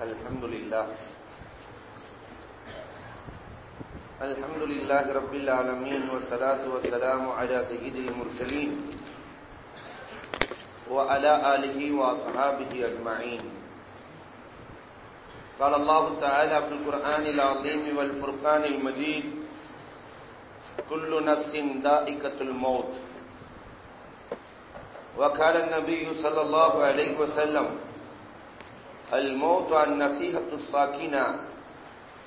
الحمد لله. الحمد لله رب العالمين والصلاة والسلام على سيد المرسلين وعلى آله وصحابه أجمعين. قال الله تعالى في القرآن العظيم والفرقان المجيد كل نفس ذائقة الموت. وقال النبي صلى الله عليه وسلم الموت النصيحة الساكنة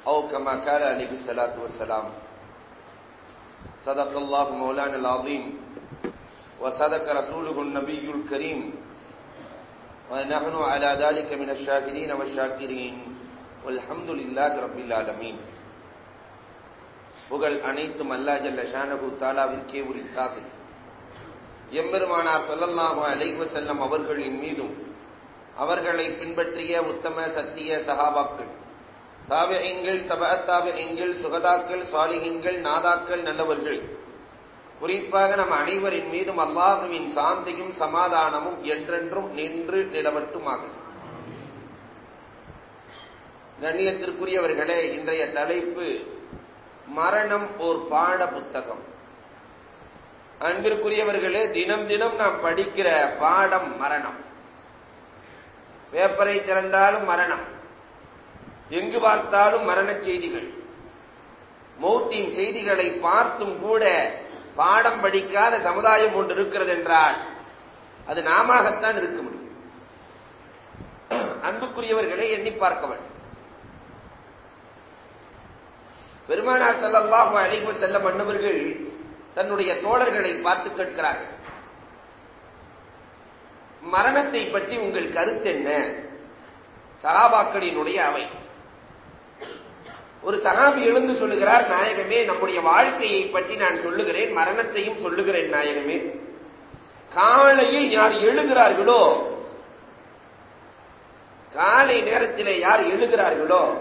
أو كما قال عليه الصلاة والسلام صدق الله مولانا العظيم وصدق رسوله النبي الكريم ونحن على ذلك من الشاكرين والشاكرين والحمد لله رب العالمين புகழ் அனைத்தும் அல்லா ஜல்ல ஷானகு தாலாவிற்கே உரித்தாக எம்பெருமானார் சொல்லல்லாஹு அலைவ செல்லம் அவர்களின் மீதும் அவர்களை பின்பற்றிய உத்தம சத்திய சகாபாக்கள். தாவியங்கள் தபத்தாவியங்கள் சுகதாக்கள் சுவாலிகங்கள் நாதாக்கள் நல்லவர்கள். குறிப்பாக நம் அனைவரின் மீதும் அல்லாஹுவின் சாந்தியும் சமாதானமும் என்றென்றும் நின்று நிலவட்டுமாக. கண்ணியத்திற்குரியவர்களே இன்றைய தலைப்பு மரணம் ஓர் பாட புத்தகம். அன்பிற்குரியவர்களே தினம் தினம் நாம் படிக்கிற பாடம் மரணம். பேப்பரை திறந்தாலும் மரணம். எங்கு பார்த்தாலும் மரண செய்திகள். மௌத்தின் செய்திகளை பார்த்தும் கூட பாடம் படிக்காத சமுதாயம் ஒன்று இருக்கிறது என்றால் அது நாமத்தான் இருக்க முடியும். அன்புக்குரியவர்களை எண்ணி பார்க்கவன் பெருமானார் செல்லல்லாஹு அழைப்பு செல்ல மன்னவர்கள் தன்னுடைய தோழர்களை பார்த்து கேட்கிறார்கள். மரணத்தை பற்றி உங்கள் கருத்து என்ன? சகாபாக்களினுடைய அவை. ஒரு சகாபி எழுந்து சொல்லுகிறார் நாயகமே நம்முடைய வாழ்க்கையை பற்றி நான் சொல்லுகிறேன் மரணத்தையும் சொல்லுகிறேன் நாயகமே. காலையில் யார் எழுகிறார்களோ காலை நேரத்திலே யார் எழுகிறார்களோ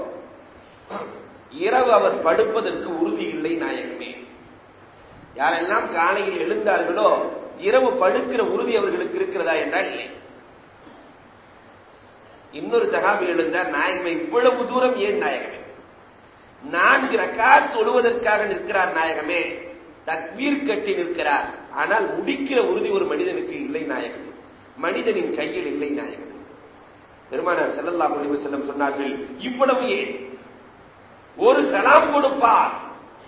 இரவு அவர் படுப்பதற்கு உறுதி இல்லை நாயகமே. யாரெல்லாம் காலையில் எழுந்தார்களோ இரவு படுக்கிற உறுதி அவர்களுக்கு இருக்கிறதா என்றால் இல்லை. இன்னொரு சகாபி எழுந்தார் நாயகமே இவ்வளவு தூரம் ஏன் நாயகமே? நான்கு ரக்காத் தொழுவதற்காக நிற்கிறார் நாயகமே. தக்வீர் கட்டி நிற்கிறார். ஆனால் முடிக்கிற உறுதி ஒரு மனிதனுக்கு இல்லை நாயகம். மனிதனின் கையில் இல்லை நாயகம். பெருமானார் செல்லல்லா முடிவு செல்லம் சொன்னார்கள் இவ்வளவு ஏன்? ஒரு சலாம் கொடுப்பார்.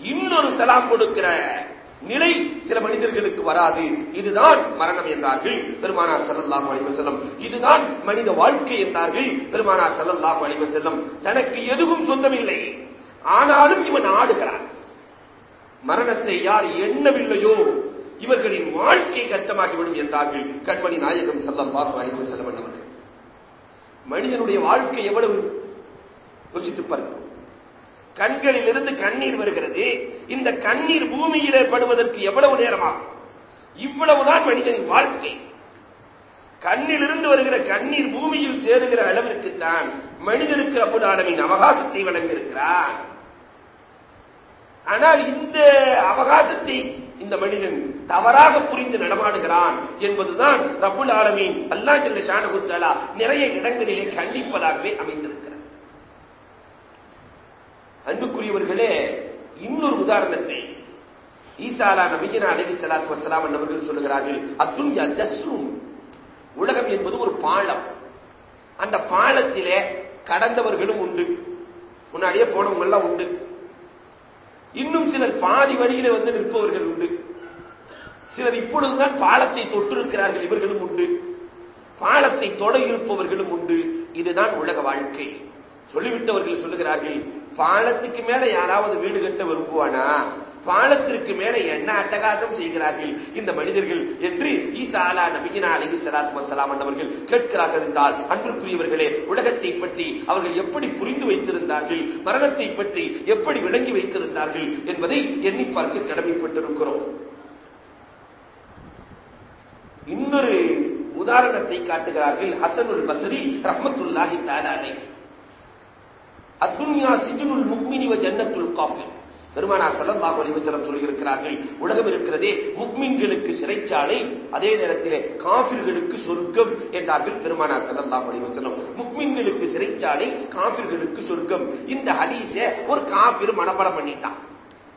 இன்னொரு சலாம் கொடுக்கிற நிலை சில மனிதர்களுக்கு வராது. இதுதான் மரணம் என்றார்கள் பெருமானார் செல்லல்லாம் அழிவு செல்லம் இதுதான் மனித வாழ்க்கை என்றார்கள் பெருமானார் செல்லல்லாம் அழிவு செல்லம் தனக்கு எதுவும் சொந்தமில்லை. ஆனாலும் இவன் ஆடுகிறான். மரணத்தை யார் எண்ணவில்லையோ இவர்களின் வாழ்க்கை கஷ்டமாகிவிடும் என்றார்கள் கண்மணி நாயகம் செல்லல்லாஹு அழிவு செல்லம் அவர்கள் மனிதனுடைய வாழ்க்கை எவ்வளவு? யோசித்து பார்க்கும் கண்களில் இருந்து கண்ணீர் வருகிறது. இந்த கண்ணீர் பூமியிலே படுவதற்கு எவ்வளவு நேரமாகும்? இவ்வளவுதான் மனிதனின் வாழ்க்கை. கண்ணிலிருந்து வருகிற கண்ணீர் பூமியில் சேருகிற அளவிற்கு தான் மனிதனுக்கு அபுல் ஆலமின் அவகாசத்தை வழங்கியிருக்கிறார். ஆனால் இந்த அவகாசத்தை இந்த மனிதன் தவறாக புரிந்து நடமாடுகிறான் என்பதுதான் ரபுல் ஆலமீன் அல்லா ஜல்ல ஷானகுத்தாலா நிறைய இடங்களிலே கண்டிப்பதாகவே அமைந்திருக்கிறார் அன்புக்குரியவர்களே இன்னொரு உதாரணத்தை. ஈசாலா நபியினா அலகி சலாத்து வசலாம் அவர்கள் சொல்லுகிறார்கள் அத்துன்யா ஜஸ்ரும் உலகம் என்பது ஒரு பாலம். அந்த பாலத்திலே கடந்தவர்களும் உண்டு. முன்னாடியே போனவங்க எல்லாம் உண்டு. இன்னும் சிலர் பாதி வழியில வந்து நிற்பவர்கள் உண்டு. சிலர் இப்பொழுதுதான் பாலத்தை தொட்டிருக்கிறார்கள் இவர்களும் உண்டு. பாலத்தை தொட இருப்பவர்களும் உண்டு. இதுதான் உலக வாழ்க்கை. சொல்லிவிட்டவர்கள் சொல்லுகிறார்கள் பாலத்துக்கு மேல யாராவது வீடு கட்ட விரும்புவானா? பாலத்திற்கு மேல என்ன அட்டகாசம் செய்கிறார்கள்? இந்த மனிதர்கள் என்று ஈசாலா நபியினா அலகி சலாத் வசலாம் அண்ணவர்கள் கேட்கிறார்கள் என்றால் அன்பிற்குரியவர்களே உலகத்தை பற்றி அவர்கள் எப்படி புரிந்து வைத்திருந்தார்கள்? மரணத்தை பற்றி எப்படி விளங்கி வைத்திருந்தார்கள்? என்பதை எண்ணி பார்க்க கடமைப்பட்டிருக்கிறோம். இன்னொரு உதாரணத்தை காட்டுகிறார்கள் ஹசனுல் பசரி ரஹமத்துல்லாஹி தாலாலை அத்துன்யா சிஜுனுல் முக்மினி வ ஜன்னத்துல் காஃபிர். பெருமானார் சல்லல்லாஹு அலைஹி வஸல்லம் சொல்லியிருக்கிறார்கள் உலகம் இருக்கிறதே முக்மின்களுக்கு சிறைச்சாலை அதே நேரத்திலே காபிர்களுக்கு சொர்க்கம் என்றார்கள் பெருமானார் சல்லல்லாஹு அலைஹி வஸல்லம். முக்மின்களுக்கு சிறைச்சாலை காபிர்களுக்கு சொர்க்கம். இந்த ஹதீஸை ஒரு காபிர் மனப்பாடம் பண்ணிட்டான்.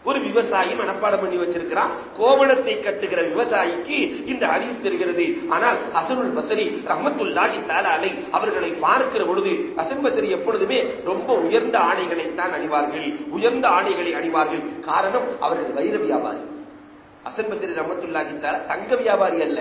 ஒரு விவசாயி மனப்பாடம் பண்ணி வச்சிருக்கிறான் கோவணத்தை கட்டுகிற விவசாயிக்கு இந்த ஹதீஸ் தெரிகிறது. ஆனால் அசனுல் பசரி ரஹமத்துல்லாஹி தாலாலை அவர்களை பார்க்கிற பொழுது அசன் பசரி எப்பொழுதுமே ரொம்ப உயர்ந்த ஆணைகளைத்தான் அணிவார்கள். உயர்ந்த ஆணைகளை அணிவார்கள். காரணம் அவர்கள் வைர வியாபாரி அசன் பசரி ரமத்துல்லாஹி தால தங்க வியாபாரி அல்ல.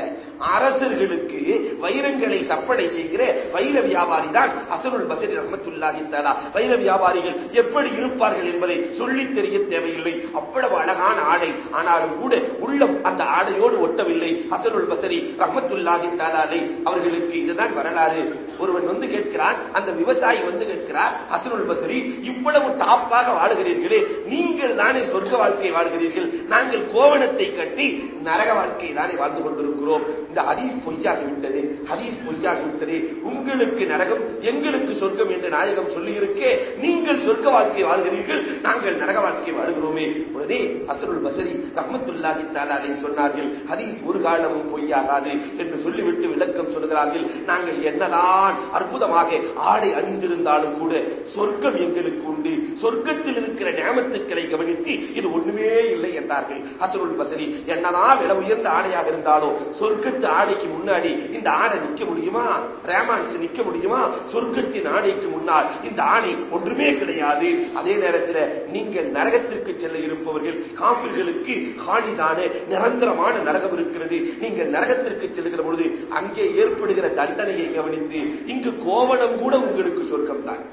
அரசர்களுக்கு வைரங்களை சப்படை செய்கிற வைர வியாபாரி தான் அசனுல் பசரி ரமத்துல்லாஹி தாலா வைர வியாபாரிகள் எப்படி இருப்பார்கள் என்பதை சொல்லித் தெரிய தேவையில்லை. அவ்வளவு அழகான ஆடை ஆனாலும் கூட உள்ளம் அந்த ஆடையோடு ஒட்டவில்லை. அசனுல் பசரி ரஹமத்துல்லாஹி தாலாலை அவர்களுக்கு இதுதான் வரலாறு. ஒருவன் வந்து கேட்கிறான் அந்த விவசாயி வந்து கேட்கிறார் அசனுல் பசரி இவ்வளவு டாப்பாக வாழுகிறீர்களே நீங்கள் தானே சொர்க்க வாழ்க்கை வாழ்கிறீர்கள் நாங்கள் கோவணத்தை கட்டி நரக வாழ்க்கை தானே வாழ்ந்து கொண்டிருக்கிறோம். இந்த ஹதீஸ் பொய்யாகிவிட்டது ஹதீஸ் பொய்யாகிவிட்டது. உங்களுக்கு நரகம் எங்களுக்கு சொர்க்கம் என்று நாயகம் சொல்லியிருக்கே நீங்கள் சொர்க்க வாழ்க்கை வாழ்கிறீர்கள் நாங்கள் நரக வாழ்க்கை வாழ்கிறோமே. உடனே அசருல் பசரி ரஹமத்துல்லாஹி தாலாலே சொன்னார்கள் ஹதீஸ் ஒரு காலமும் பொய்யாகாது என்று சொல்லிவிட்டு விளக்கம் சொல்கிறார்கள் நாங்கள் என்னதான் அற்புதமாக ஆடை அணிந்திருந்தாலும் கூட சொர்க்கம் எங்களுக்கு உண்டு. சொர்க்கத்தில் இருக்கிற நியமத்துக்களை கவனித்து இது ஒண்ணுமே இல்லை என்றார்கள். அசருல் பசரி என்னதான் விலை உயர்ந்த ஆடையாக இருந்தாலும் சொர்க்கத்து ஆடைக்கு முன்னாடி இந்த ஆடை நிக்க முடியுமா? ரேமான்ஸ் நிக்க முடியுமா? சொர்க்கத்தின் ஆணைக்கு முன்னால் இந்த ஆணை ஒன்றுமே கிடையாது. அதே நேரத்தில் நீங்கள் நரகத்திற்கு செல்ல இருப்பவர்கள் காப்பிர்களுக்கு காணிதான நிரந்தரமான நரகம் இருக்கிறது. நீங்கள் நரகத்திற்கு செல்கிற பொழுது அங்கே ஏற்படுகிற தண்டனையை கவனித்து இங்கு கோவணம் கூட உங்களுக்கு சொர்க்கம் தான்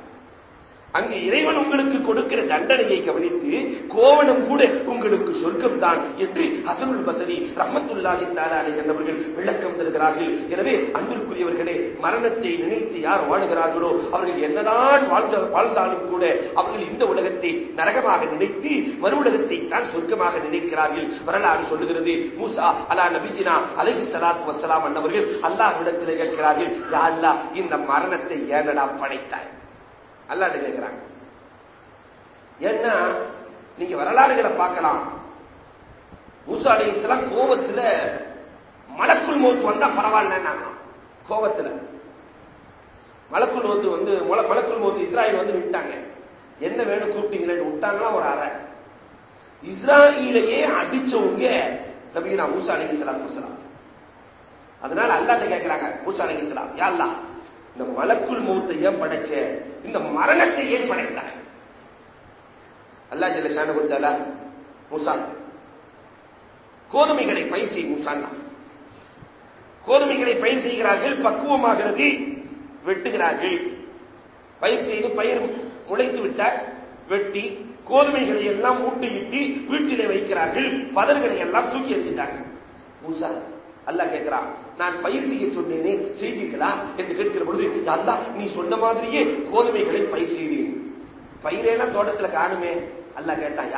அங்கு இறைவன் உங்களுக்கு கொடுக்கிற தண்டனையை கவனித்து கோவணம் கூட உங்களுக்கு சொர்க்கம் தான் என்று ஹசனுல் பசரி ரஹமத்துல்லாஹி தாலாலை என்பவர்கள் விளக்கம் தருகிறார்கள். எனவே அன்பிற்குரியவர்களே மரணத்தை நினைத்து யார் வாழுகிறார்களோ அவர்கள் என்னதான் வாழ்ந்த வாழ்ந்தாலும் கூட அவர்கள் இந்த உலகத்தை நரகமாக நினைத்து மறு உலகத்தை தான் சொர்க்கமாக நினைக்கிறார்கள். வரலாறு சொல்லுகிறது மூசா அலா நபிஜினா அலஹி சலாத் வசலாம் அன்னவர்கள் அல்லாஹ்விடத்தில் கேட்கிறார்கள் யா அல்லாஹ் இந்த மரணத்தை ஏனடா படைத்தாய்? அல்லாட்ட கேட்கிறாங்க ஏன்னா நீங்க வரலாறுகளை பார்க்கலாம். மூசா அலி இஸ்லாம் கோபத்துல மலக்குள் மௌத்து வந்தா பரவாயில்ல கோபத்துல மலக்குள் மௌத்து வந்து மலக்குள் மௌத்து இஸ்ராயல் வந்து விட்டாங்க என்ன வேணும் கூப்பிட்டீங்களேன்னு விட்டாங்களா ஒரு அறை. இஸ்ராயிலையே அடிச்சவங்க நபீனா மூசா அலி இஸ்லாம் அதனால அல்லாட்ட கேட்கிறாங்க மூசா அலி இஸ்லாம் யாழ்லா இந்த மலக்குள் மௌத்தை ஏன் படைச்ச? இந்த மரணத்தை ஏன் படைத்தாய் அல்லா ஜல்ல ஷானு கொடுத்தாலா மூசா கோதுமைகளை பயிர் செய்யும் முசான் கோதுமைகளை பயிர் செய்கிறார்கள் பக்குவமாகிறது வெட்டுகிறார்கள். பயிர் செய்து பயிர் முளைத்து விட்டால் வெட்டி கோதுமைகளை எல்லாம் மூட்டையிட்டு வீட்டிலே வைக்கிறார்கள் பதர்களை எல்லாம் தூக்கி எறிஞ்சிட்டாங்க மூசா அல்லாஹ் கேட்கிறான் நான் பயிர் செய்ய சொன்னேனே செய்தீர்களா? என்று கேட்கிற பொழுது அல்ல நீ சொன்ன மாதிரியே கோதுமைகளை பயிர் செய்தேன். பயிரேனா தோட்டத்துல காணுமே. அல்ல கேட்டான்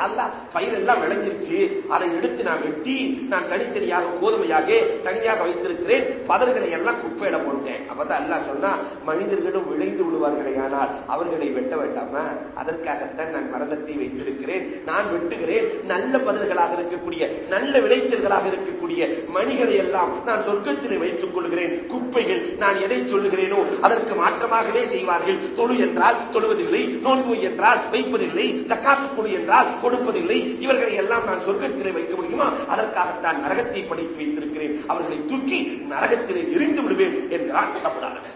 பயிர் பயிரெல்லாம் விளைஞ்சிருச்சு. அதை எடுத்து நான் வெட்டி நான் தனித்தனியாக கோதுமையாக தனியாக வைத்திருக்கிறேன். பதர்களை எல்லாம் குப்பையிட போட்டேன். அப்பதான் அல்லா சொன்னா மனிதர்களும் விளைந்து விடுவார்களே ஆனால் அவர்களை வெட்ட வேண்டாமா? அதற்காகத்தான் நான் மரணத்தை வைத்திருக்கிறேன். நான் வெட்டுகிறேன். நல்ல பதர்களாக இருக்கக்கூடிய நல்ல விளைச்சல்களாக இருக்கக்கூடிய மணிகளை எல்லாம் நான் சொர்க்கத்திலே வைத்துக் கொள்கிறேன். குப்பைகள் நான் எதை சொல்லுகிறேனோ அதற்கு மாற்றமாகவே செய்வார்கள். தொழு என்றால் தொழுவதில்லை நோன்பு என்றால் வைப்பதில்லை சக்காத்து கொடு என்றால் கொடுப்பதில்லை. இவர்களை எல்லாம் நான் சொர்க்கத்திலே வைக்க முடியுமா? அதற்காகத்தான் நரகத்தை படைத்து வைத்திருக்கிறேன். அவர்களை தூக்கி நரகத்திலே எரிந்து விடுவேன் என்கிறான் தப்புடாளர்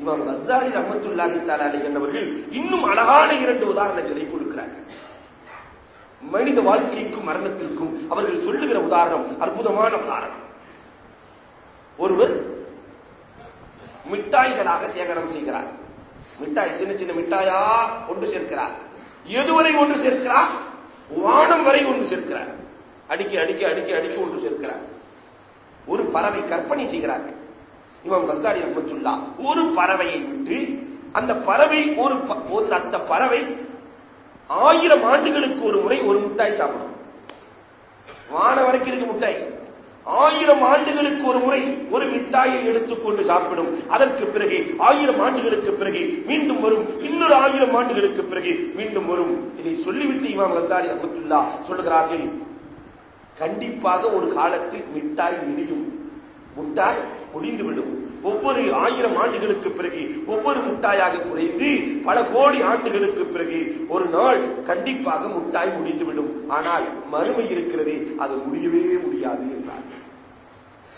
இவர் கசாலி ரமத்துல்லாஹி தாலாலை என்பவர்கள் இன்னும் அழகான இரண்டு உதாரணங்களை கொடுக்கிறார்கள். மனித வாழ்க்கைக்கும் மரணத்திற்கும் அவர்கள் சொல்லுகிற உதாரணம் அற்புதமான உதாரணம். ஒருவர் மிட்டாய்களாக சேகரம் செய்கிறார். மிட்டாய் சின்ன சின்ன மிட்டாயா ஒன்று சேர்க்கிறார். எதுவரை ஒன்று சேர்க்கிறார்? வானம் வரை ஒன்று சேர்க்கிறார். அடிக்கி அடிக்க அடுக்கி அடிக்கி ஒன்று சேர்க்கிறார். ஒரு பறவை கற்பனை செய்கிறார்கள். இவன் கசாடி ரஹமத்துல்லா ஒரு பறவையை விட்டு அந்த பறவை ஒரு அந்த பறவை ஆயிரம் ஆண்டுகளுக்கு ஒரு முறை ஒரு முட்டாய் சாப்பிடும். வான வரைக்கும் இருக்கு முட்டாய். ஆயிரம் ஆண்டுகளுக்கு ஒரு முறை ஒரு மிட்டாயை எடுத்துக்கொண்டு சாப்பிடும். அதற்கு பிறகு ஆயிரம் ஆண்டுகளுக்கு பிறகு மீண்டும் வரும். இன்னொரு ஆயிரம் ஆண்டுகளுக்கு பிறகு மீண்டும் வரும். இதை சொல்லிவிட்டு இமாம் ஹசாரி அஹமத்துல்லா சொல்லுகிறார்கள் கண்டிப்பாக ஒரு காலத்தில் மிட்டாய் முடியும் முட்டாய் முடிந்துவிடும். ஒவ்வொரு ஆயிரம் ஆண்டுகளுக்கு பிறகு ஒவ்வொரு முட்டாயாக குறைந்து பல கோடி ஆண்டுகளுக்கு பிறகு ஒரு நாள் கண்டிப்பாக முட்டாய் முடிந்துவிடும். ஆனால் மறுமை இருக்கிறதே அது முடியவே முடியாது என்றார்கள்.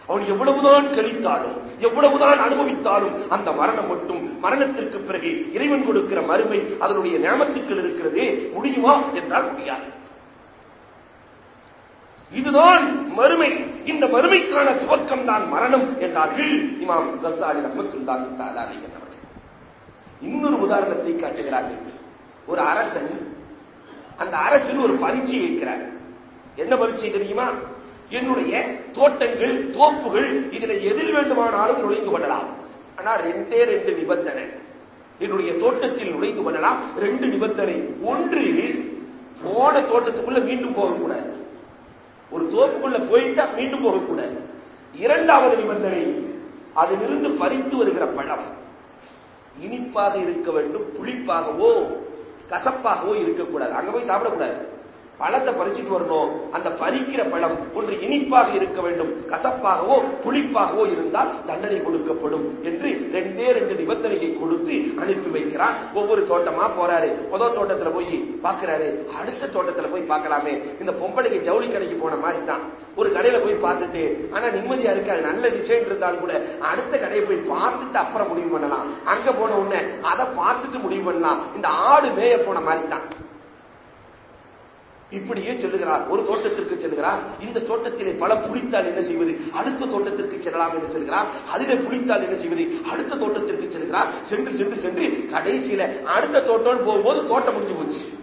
அவன் எவ்வளவுதான் கழித்தாலும் எவ்வளவுதான் அனுபவித்தாலும் அந்த மரணம் மட்டும் மரணத்திற்கு பிறகு இறைவன் கொடுக்கிற மறுமை அதனுடைய நியமத்துக்கள் இருக்கிறதே முடியுமா என்றால் முடியாது. இதுதான் மறுமை. இந்த மறுமைக்கான துவக்கம் தான் மரணம் என்றார்கள் இமாம் கசாலி ரஹமத்துல்லாஹி தஆலா அவர்கள் இன்னொரு உதாரணத்தை காட்டுகிறார்கள். ஒரு அரசன் அந்த அரசன் ஒரு பரீட்சை வைக்கிறார். என்ன பரீட்சை தெரியுமா? என்னுடைய தோட்டங்கள் தோப்புகள் இதுல எதில் வேண்டுமானாலும் நுழைந்து கொள்ளலாம். ஆனா ரெண்டே ரெண்டு நிபந்தனை. என்னுடைய தோட்டத்தில் நுழைந்து கொள்ளலாம். ரெண்டு நிபந்தனை. ஒன்று போன தோட்டத்துக்குள்ள மீண்டும் போகக்கூடாது. ஒரு தோப்புக்குள்ள போயிட்டா மீண்டும் போகக்கூடாது. இரண்டாவது நிபந்தனை அதிலிருந்து பறித்து வருகிற பழம். இனிப்பாக இருக்க வேண்டும் புளிப்பாகவோ கசப்பாகவோ இருக்கக்கூடாது. அங்க போய் சாப்பிடக்கூடாது. பழத்தை பறிச்சுட்டு வரணும். அந்த பறிக்கிற பழம் ஒன்று இனிப்பாக இருக்க வேண்டும். கசப்பாகவோ புளிப்பாகவோ இருந்தால் தண்டனை கொடுக்கப்படும் என்று ரெண்டே ரெண்டு நிபந்தனையை கொடுத்து அனுப்பி வைக்கிறான். ஒவ்வொரு தோட்டமா போறாரு. முதல் தோட்டத்துல போய் பாக்குறாரு. அடுத்த தோட்டத்துல போய் பார்க்கலாமே. இந்த பொம்பளைக்கு ஜவுளி கடைக்கு போன மாதிரி தான் ஒரு கடையில போய் பார்த்துட்டு ஆனா நிம்மதியா இருக்காது நல்ல டிசைன் இருந்தாலும் கூட அடுத்த கடையை போய் பார்த்துட்டு அப்புறம் முடிவு பண்ணலாம். அங்க போன உடனே அதை பார்த்துட்டு முடிவு பண்ணலாம். இந்த ஆடு மேய போன மாதிரி தான் இப்படியே செல்லுகிறார். ஒரு தோட்டத்திற்கு செல்கிறார் இந்த தோட்டத்திலே பல புளித்தால் என்ன செய்வது? அடுத்த தோட்டத்திற்கு செல்லலாம் என்று செல்கிறார். அதிலே புளித்தால் என்ன செய்வது? அடுத்த தோட்டத்திற்கு செல்கிறார். சென்று சென்று சென்று கடைசியில அடுத்த தோட்டம் போகும்போது தோட்டம் முடிஞ்சு போச்சு.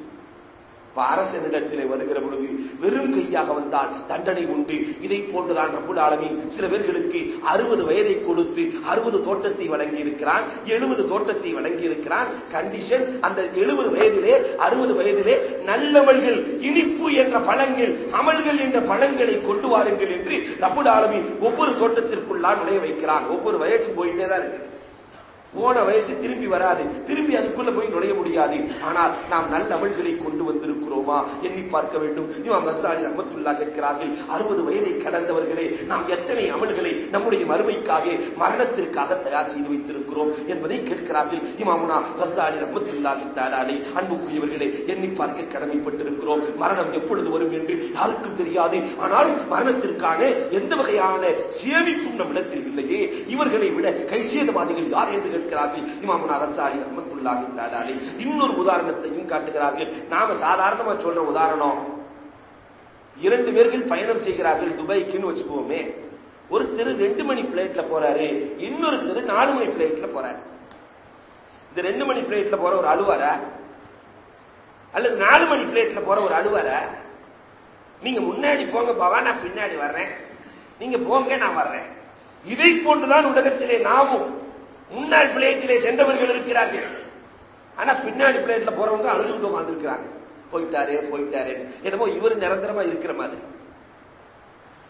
அரசனிடத்திலே வருகிற பொழுது வெறும் கையாக வந்தால் தண்டனை உண்டு. இதை போன்றுதான் ரபுல் ஆலமீன் சில பேர்களுக்கு அறுபது வயதை கொடுத்து அறுபது தோட்டத்தை வழங்கி இருக்கிறான் எழுபது தோட்டத்தை வழங்கி இருக்கிறான் கண்டிஷன் அந்த எழுபது வயதிலே அறுபது வயதிலே நல்லவர்கள் இனிப்பு என்ற பழங்கள் அமல்கள் என்ற பழங்களை கொண்டு வாருங்கள் என்று ரபுல் ஆலமி ஒவ்வொரு தோட்டத்திற்குள்ளான் நுழைய வைக்கிறான். ஒவ்வொரு வயசு போயிட்டே தான் இருக்கு போன வயசு திரும்பி வராது. திரும்பி அதுக்குள்ள போய் நுழைய முடியாது. ஆனால் நாம் நல்ல அமல்களை கொண்டு வந்திருக்கிறோமா? எண்ணி பார்க்க வேண்டும். இமாம் நசாலி ரஹமத்துல்லா கேட்கிறார்கள் அறுபது வயதை கடந்தவர்களே நாம் எத்தனை அமல்களை நம்முடைய மறுமைக்காக மரணத்திற்காக தயார் செய்து வைத்திருக்கிறோம் என்பதை கேட்கிறார்கள் இமாமுனா ரசாலி ரஹமத்துல்லாஹி தாலாலே அன்புக்குரியவர்களே எண்ணி பார்க்க கடமைப்பட்டிருக்கிறோம். மரணம் எப்பொழுது வரும் என்று யாருக்கும் தெரியாது. ஆனாலும் மரணத்திற்கான எந்த வகையான சேமிப்பும் நம்மிடத்தில் இல்லையே. இவர்களை விட கைசேதவாதிகள் யார் என்று கேட்கிறார்கள் இமாமுனா ரசாலி ரஹமத்துல்லாஹி தாலாலி இன்னொரு உதாரணத்தையும் காட்டுகிறார்கள். நாம சாதாரணமா சொல்ற உதாரணம் இரண்டு பேர்கள் பயணம் செய்கிறார்கள் துபாய்க்குன்னு வச்சுக்குவோமே ஒருத்தர் ரெண்டு மணி பிளைட்ல போறாரு இன்னொருத்தர் நாலு மணி பிளைட்ல போறாரு. இந்த ரெண்டு மணி பிளைட்ல போற ஒரு அழுவாரா அல்லது நாலு மணி பிளைட்ல போற ஒரு அழுவாரா நீங்க முன்னாடி போங்க பவா நான் பின்னாடி வர்றேன். நீங்க போங்க நான் வர்றேன். இதை போன்றுதான் உலகத்திலே நாமும் முன்னாள் பிளேட்டிலே சென்றவர்கள் இருக்கிறார்கள். ஆனா பின்னாடி பிளேட்ல போறவங்க அழுதுகிட்டு உட்கார்ந்துருக்கிறாங்க. போயிட்டாரே போயிட்டாரே. என்னமோ இவர் நிரந்தரமா இருக்கிற மாதிரி.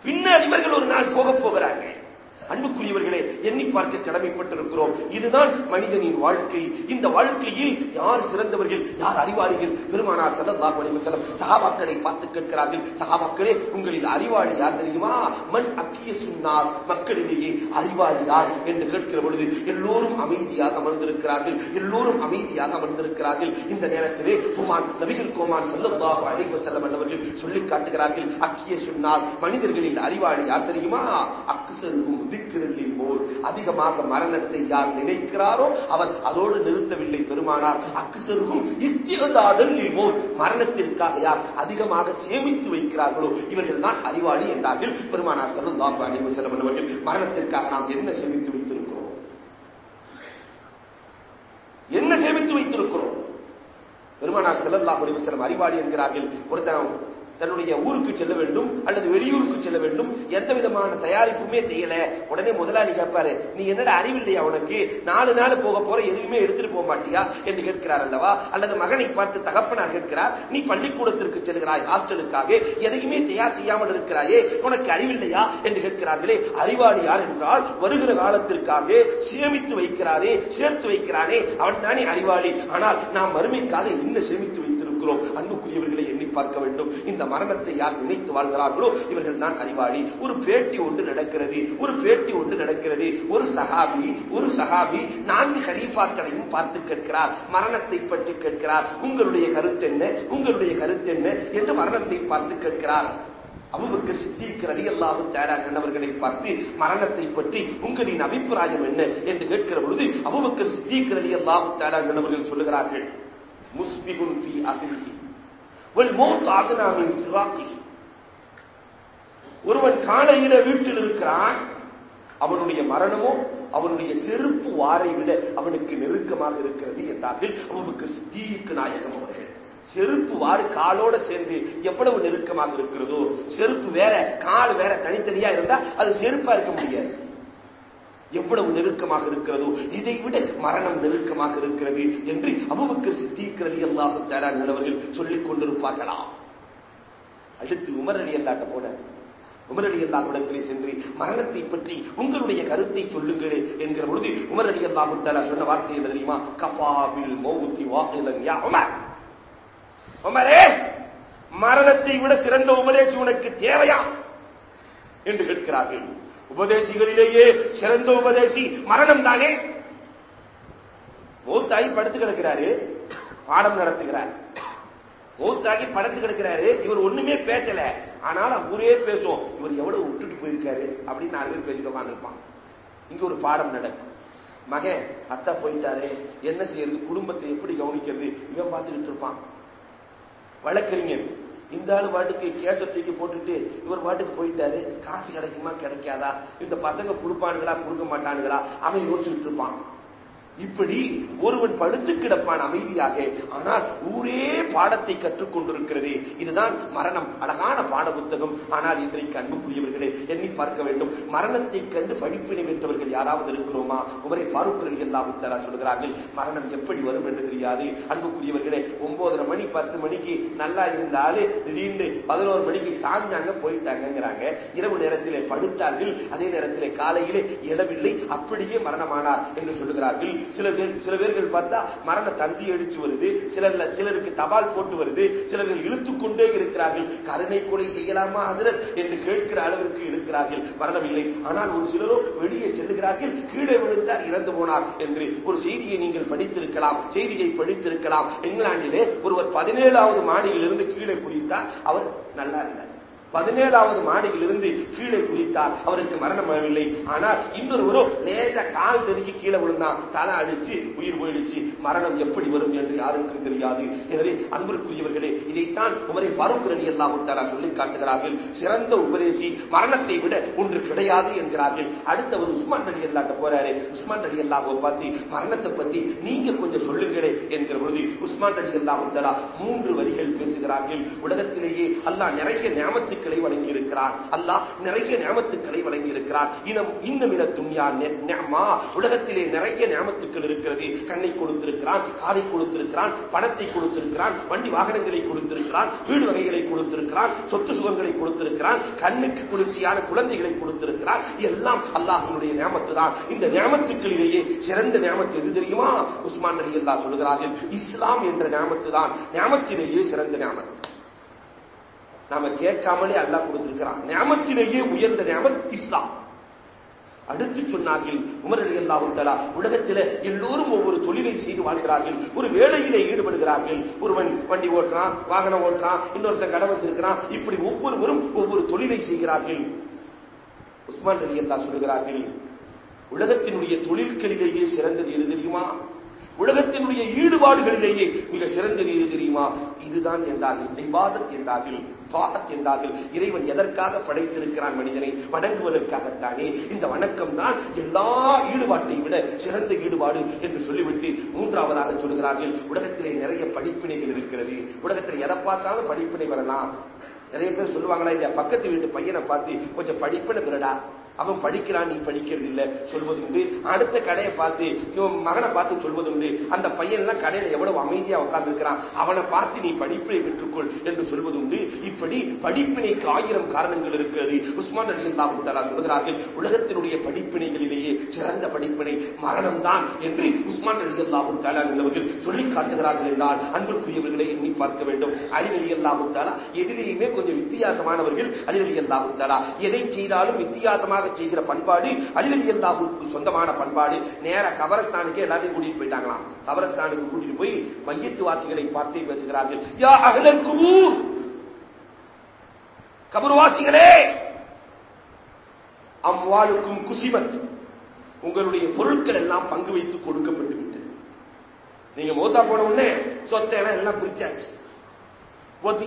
பின்னாடி இவர்கள் ஒரு நாள் போக போகிறாங்க அன்புக்குரியவர்களே எண்ணி பார்க்க கடமைப்பட்டிருக்கிறோம். இதுதான் மனிதனின் வாழ்க்கை. இந்த வாழ்க்கையில் யார் சிறந்தவர்கள் யார் அறிவாளிகள்? பெருமானார் சல்லல்லாஹு அலைஹி சகாபாக்களை பார்த்து கேட்கிறார்கள். சகாபாக்களே உங்களில் அறிவாளி யார் தெரியுமா? மன் அக்கிய சுன்னாஸ் மக்களிலேயே அறிவாளி யார் என்று கேட்கிற பொழுது எல்லோரும் அமைதியாக அமர்ந்திருக்கிறார்கள். எல்லோரும் அமைதியாக அமர்ந்திருக்கிறார்கள். இந்த நேரத்திலே குமான் நபிகள் கோமான் சல்லல்லாஹு அலைஹி வஸல்லம் அவர்கள் சொல்லி காட்டுகிறார்கள் அக்கிய சுன்னாஸ் மனிதர்களில் அறிவாளி யார் தெரியுமா? அக்சருகும் திக்கிரலின் போல் அதிகமாக மரணத்தை யார் நினைக்கிறாரோ அவர் அதோடு நிறுத்தவில்லை பெருமானார். அக்சருகும் இஸ்திகதாதல் போல் மரணத்திற்காக யார் அதிகமாக சேமித்து வைக்கிறார்களோ இவர்கள் தான் அறிவாளி என்றார்கள் பெருமானார் சல்லல்லாஹு அலைஹி வஸல்லம் அவர்கள். மரணத்திற்காக நாம் என்ன சேமித்து வைத்திருக்கிறோம்? என்ன சேமித்து வைத்திருக்கிறோம்? பெருமானார் செல்லல்லா அலைஹி வஸல்லம் அறிவாளி என்கிறார்கள். ஒருத்தன் தன்னுடைய ஊருக்கு செல்ல வேண்டும் அல்லது வெளியூருக்கு செல்ல வேண்டும் எந்த விதமான தயாரிப்புமே செய்யல. உடனே முதலாளி கேட்பாரு நீ என்னடா அறிவில்லையா உனக்கு? நாலு நாள் போக போற எதுவுமே எடுத்துட்டு போக மாட்டியா? என்று கேட்கிறார் அல்லவா? அல்லது மகனை பார்த்து தகப்பனார் கேட்கிறார் நீ பள்ளிக்கூடத்திற்கு செல்கிறாய் ஹாஸ்டலுக்காக எதையுமே தயார் செய்யாமல் இருக்கிறாயே உனக்கு அறிவில்லையா? என்று கேட்கிறார்களே அறிவாளி யார் என்றால் வருகிற காலத்திற்காக சேமித்து வைக்கிறாரே சேர்த்து வைக்கிறானே அவன் தானே அறிவாளி. ஆனால் நாம் மறுமைக்காக என்ன சேமித்து வைத்திருக்கிறோம் அன்புக்குரியவர்களே? பார்க்க வேண்டும். இந்த மரணத்தை யார் நினைத்து வாழ்கிறார்களோ இவர்கள் தான் அறிவாளி. ஒரு பேட்டி ஒன்று நடக்கிறது. ஒரு பேட்டி ஒன்று நடக்கிறது. ஒரு சஹாபி ஒரு சஹாபி நான்கு ஹலீஃபாக்களையும் பார்த்து கேட்கிறார். மரணத்தை பற்றி கேட்கிறார். உங்களுடைய கருத்து என்ன? உங்களுடைய கருத்து என்ன? என்று மரணத்தை பார்த்து கேட்கிறார். அபுபக்கர் சித்திக் அலி அல்லாஹு தேரா கண்டவர்களை பார்த்து மரணத்தை பற்றி உங்களின் அபிப்பிராயம் என்ன? என்று கேட்கிற பொழுது அபுபக்கர் சித்திக் அலி அல்லாஹு தேரா கண்டவர்கள் சொல்லுகிறார்கள் முஸ்பிகுன் ஃபி அகிழ்கி வல் மௌத் அக்னா மின் ஒருவன் காலையில வீட்டில் இருக்கிறான் அவனுடைய மரணமோ அவனுடைய செருப்பு வாரை விட அவனுக்கு நெருக்கமாக இருக்கிறது என்றார்கள் அவனுக்கு சித்தீக்கு நாயகம் அவர்கள். செருப்பு வாறு காலோட சேர்ந்து எவ்வளவு நெருக்கமாக இருக்கிறதோ செருப்பு வேற கால் வேற தனித்தனியா இருந்தா அது செருப்பா இருக்க முடியாது. எவ்வளவு நெருக்கமாக இருக்கிறதோ இதை விட மரணம் நெருக்கமாக இருக்கிறது என்று அபுபக்கர் சித்திக் அலி அல்லாஹு தேலா அவர்கள் சொல்லிக் கொண்டிருப்பார்களாம் அடுத்து உமர் அலி அல்லாட்ட போன உமர் அலி அல்லாஹிடத்திலே சென்று மரணத்தை பற்றி உங்களுடைய கருத்தை சொல்லுங்களே என்கிற பொழுது உமர் அலி அல்லாஹு சொன்ன வார்த்தை என்ன தெரியுமா? கஃபாபில் மௌத்தி வாஹிலன் யா உமர். உமரே மரணத்தை விட சிறந்த உபதேசி உனக்கு தேவையா? என்று கேட்கிறார்கள். உபதேசிகளிலேயே சிறந்த உபதேசி மரணம் தானே? மூத்தாகி படுத்து கிடக்கிறாரு. பாடம் நடத்துகிறார். மூத்தாகி படுத்து கிடக்கிறாரு. இவர் ஒண்ணுமே பேசல. ஆனாலும் ஊரே பேசும் இவர் எவ்வளவு விட்டுட்டு போயிருக்காரு அப்படின்னு நாலு பேர் பேசிட்டு உட்காந்துருப்பான் இங்க ஒரு பாடம் நடக்கும் மகன் அத்தா போயிட்டாரு. என்ன செய்யறது? குடும்பத்தை எப்படி கவனிக்கிறது? இவன் பார்த்துக்கிட்டு இருப்பான். வழக்கறிஞர். இந்த ஆளு பாட்டுக்கு கேச தூக்கி போட்டுட்டு இவர் பாட்டுக்கு போயிட்டாரு. காசு கிடைக்குமா? கிடைக்காதா? இந்த பசங்க கொடுப்பானுங்களா? கொடுக்க மாட்டானுங்களா? அவன் யோசிச்சுட்டு இருப்பான். இப்படி ஒருவன் படுத்து கிடப்பான் அமைதியாக ஆனால் ஊரே பாடத்தை கற்றுக்கொண்டிருக்கிறது. இதுதான் மரணம். அழகான பாட புத்தகம். ஆனால் இன்றைக்கு அன்புக்குரியவர்களே எண்ணி பார்க்க வேண்டும். மரணத்தை கண்டு படிப்பினை பெற்றவர்கள் யாராவது இருக்கிறோமா? உமரை ஃபாரூக் அலி அல்லாஹுத்தலா சொல்கிறார்கள் மரணம் எப்படி வரும் என்று தெரியாது. அன்புக்குரியவர்களே ஒன்பதரை மணி பத்து மணிக்கு நல்லா இருந்தாலே திடீர்னு பதினோரு மணிக்கு சாஞ்சாங்க போயிட்டாங்கிறாங்க இரவு நேரத்திலே படுத்தார்கள் அதே நேரத்திலே காலையிலே இடமில்லை அப்படியே மரணமானார் என்று சொல்லுகிறார்கள். சில பேர் சில பேர்கள் பார்த்தா மரண தந்தி அடிச்சு வருது சிலர்ல சிலருக்கு தபால் போட்டு வருது சிலர்கள் இழுத்துக்கொண்டே இருக்கிறார்கள். கருணை கொலை செய்யலாமா ஹசரத்? என்று கேட்கிற அளவிற்கு இருக்கிறார்கள். மரணம் இல்லை. ஆனால் ஒரு சிலரோ வெளியே செல்லுகிறார்கள் கீழே விழுந்தார் இறந்து போனார் என்று. ஒரு செய்தியை நீங்கள் படித்திருக்கலாம் செய்தியை படித்திருக்கலாம். இங்கிலாந்திலே ஒருவர் பதினேழாவது மாடியிலிருந்து கீழே குதித்தார். அவர் நல்லா இருந்தார். பதினேழாவது மாடியிலிருந்து கீழே குதித்தார். அவருக்கு மரணம் வரவில்லை. ஆனால் இன்னொருவரோ லேச கால் தெருக்கி கீழே விழுந்தான். தலை அடிச்சு உயிர் போயிடுச்சு. மரணம் எப்படி வரும் என்று யாருக்கும் தெரியாது. எனவே அன்பிற்குரியவர்களே இதைத்தான் உமரை பருப்பு அலி அல்லாஹுத்தாரா சொல்லி காட்டுகிறார்கள். சிறந்த உபதேசி மரணத்தை விட ஒன்று கிடையாது என்கிறார்கள். அடுத்தவர் உஸ்மான் அலி அல்லாட்ட போறாரு. உஸ்மான் அலி அல்லாஹை பார்த்து மரணத்தை பத்தி நீங்க கொஞ்சம் சொல்லுங்களே என்கிற பொழுது உஸ்மான் அலி அல்லாஹுத்தாலா மூன்று வரிகள் பேசுகிறார்கள். உலகத்திலேயே அல்லாஹ் நிறைய ஞாபகத்துக்கு ஞாபத்துக்களை வழங்கியிருக்கிறான் அல்லாஹ் நிறைய ஞாபத்துக்களை வழங்கியிருக்கிறான் இனம் இன்னும் இன துன்யா ஞாமா உலகத்திலே நிறைய ஞாபத்துக்கள் இருக்கிறது. கண்ணை கொடுத்திருக்கிறான் காதை கொடுத்திருக்கிறான் பணத்தை கொடுத்திருக்கிறான் வண்டி வாகனங்களை கொடுத்திருக்கிறான் வீடு வகைகளை கொடுத்திருக்கிறான் சொத்து சுகங்களை கொடுத்திருக்கிறான் கண்ணுக்கு குளிர்ச்சியான குழந்தைகளை கொடுத்திருக்கிறான். எல்லாம் அல்லாஹனுடைய ஞாபத்து தான் இந்த ஞாபத்துக்களிலேயே சிறந்த ஞாபத்து எது தெரியுமா? உஸ்மான் அலி அல்லா சொல்கிறார்கள் இஸ்லாம் என்ற ஞாபத்து தான் ஞாபத்திலேயே சிறந்த ஞாபத்து நாம கேட்காமலே அல்லா கொடுத்திருக்கிறான். ஞாபத்திலேயே உயர்ந்த ஞாபத் இஸ்லாம். அடுத்து சொன்னார்கள் உமர் அலி அல்லாஹு தலா உலகத்தில் எல்லோரும் ஒவ்வொரு தொழிலை செய்து வாழ்கிறார்கள் ஒரு வேலையிலே ஈடுபடுகிறார்கள். ஒருவன் வண்டி ஓட்டுறான் வாகனம் ஓட்டுறான் இன்னொருத்தன் கடை வச்சிருக்கிறான் இப்படி ஒவ்வொருவரும் ஒவ்வொரு தொழிலை செய்கிறார்கள். உஸ்மான் அலி அல்லா சொல்லுகிறார்கள் உலகத்தினுடைய தொழில்களிலேயே சிறந்தது எது தெரியுமா? உலகத்தினுடைய ஈடுபாடுகளிலேயே மிக சிறந்தது எது தெரியுமா? இதுதான் என்றார்கள் தெய்வாதத் என்றார்கள் தாகத் என்றார்கள். இறைவன் எதற்காக படைத்திருக்கிறான் மனிதனை? வணங்குவதற்காகத்தானே. இந்த வணக்கம் தான் எல்லா ஈடுபாட்டை விட சிறந்த ஈடுபாடு என்று சொல்லிவிட்டு மூன்றாவதாக சொல்கிறார்கள். உலகத்திலே நிறைய படிப்பினைகள் இருக்கிறது. உலகத்தில் எதை பார்த்தாலும் படிப்பினை வரலாம் நிறைய பேர் சொல்லுவாங்களா இல்லையா பக்கத்து வீட்டு பையனை பார்த்து கொஞ்சம் படிப்பினை பெறடா. அவன் படிக்கிறான் நீ படிக்கிறது இல்ல சொல்வது உண்டு அடுத்த கடையை பார்த்து இவன் மகனை பார்த்து சொல்வது உண்டு அந்த பையன் எல்லாம் கடையில எவ்வளவு அமைதியா உட்கார்ந்து இருக்கிறான் அவனை பார்த்து நீ படிப்பினை பெற்றுக்கொள் என்று சொல்வது உண்டு இப்படி படிப்பினைக்கு ஆயிரம் காரணங்கள் இருக்கிறது. உஸ்மான் அலி அல்லாஹு தலா சொல்கிறார்கள் உலகத்தினுடைய படிப்பினைகளிலேயே சிறந்த படிப்பினை மரணம் தான் என்று உஸ்மான் அலி அல்லாஹு தாலா என்பவர்கள் சொல்லி காட்டுகிறார்கள் என்றால் அன்புக்குரியவர்களை எண்ணி பார்க்க வேண்டும். அலி அலி அல்லாஹு எதிலேயுமே கொஞ்சம் வித்தியாசமானவர்கள். அலி அலி அல்லாஹு எதை செய்தாலும் வித்தியாசமாக செய்கிற பண்பாடு அலி அல்லாஹுக்கு சொந்தமான பண்பாடு. நேர கபரஸ்தானுக்கு எல்லாத்தையும் கூட்டிட்டு போயிட்டாங்களாம். கபரஸ்தானுக்கு கூட்டிட்டு போய் மையத்து வாசிகளை பார்த்தே பேசுகிறார்கள். யா அகலன் குபூர்! கபர்வாசிகளே! அம்வாளுக்கும் குசிமத் உங்களுடைய பொருட்கள் எல்லாம் பங்கு வைத்து கொடுக்கப்பட்டு விட்டது. நீங்க மோத்தா போன உடனே சொத்தை எல்லாம் எல்லாம் பிரிச்சாச்சு.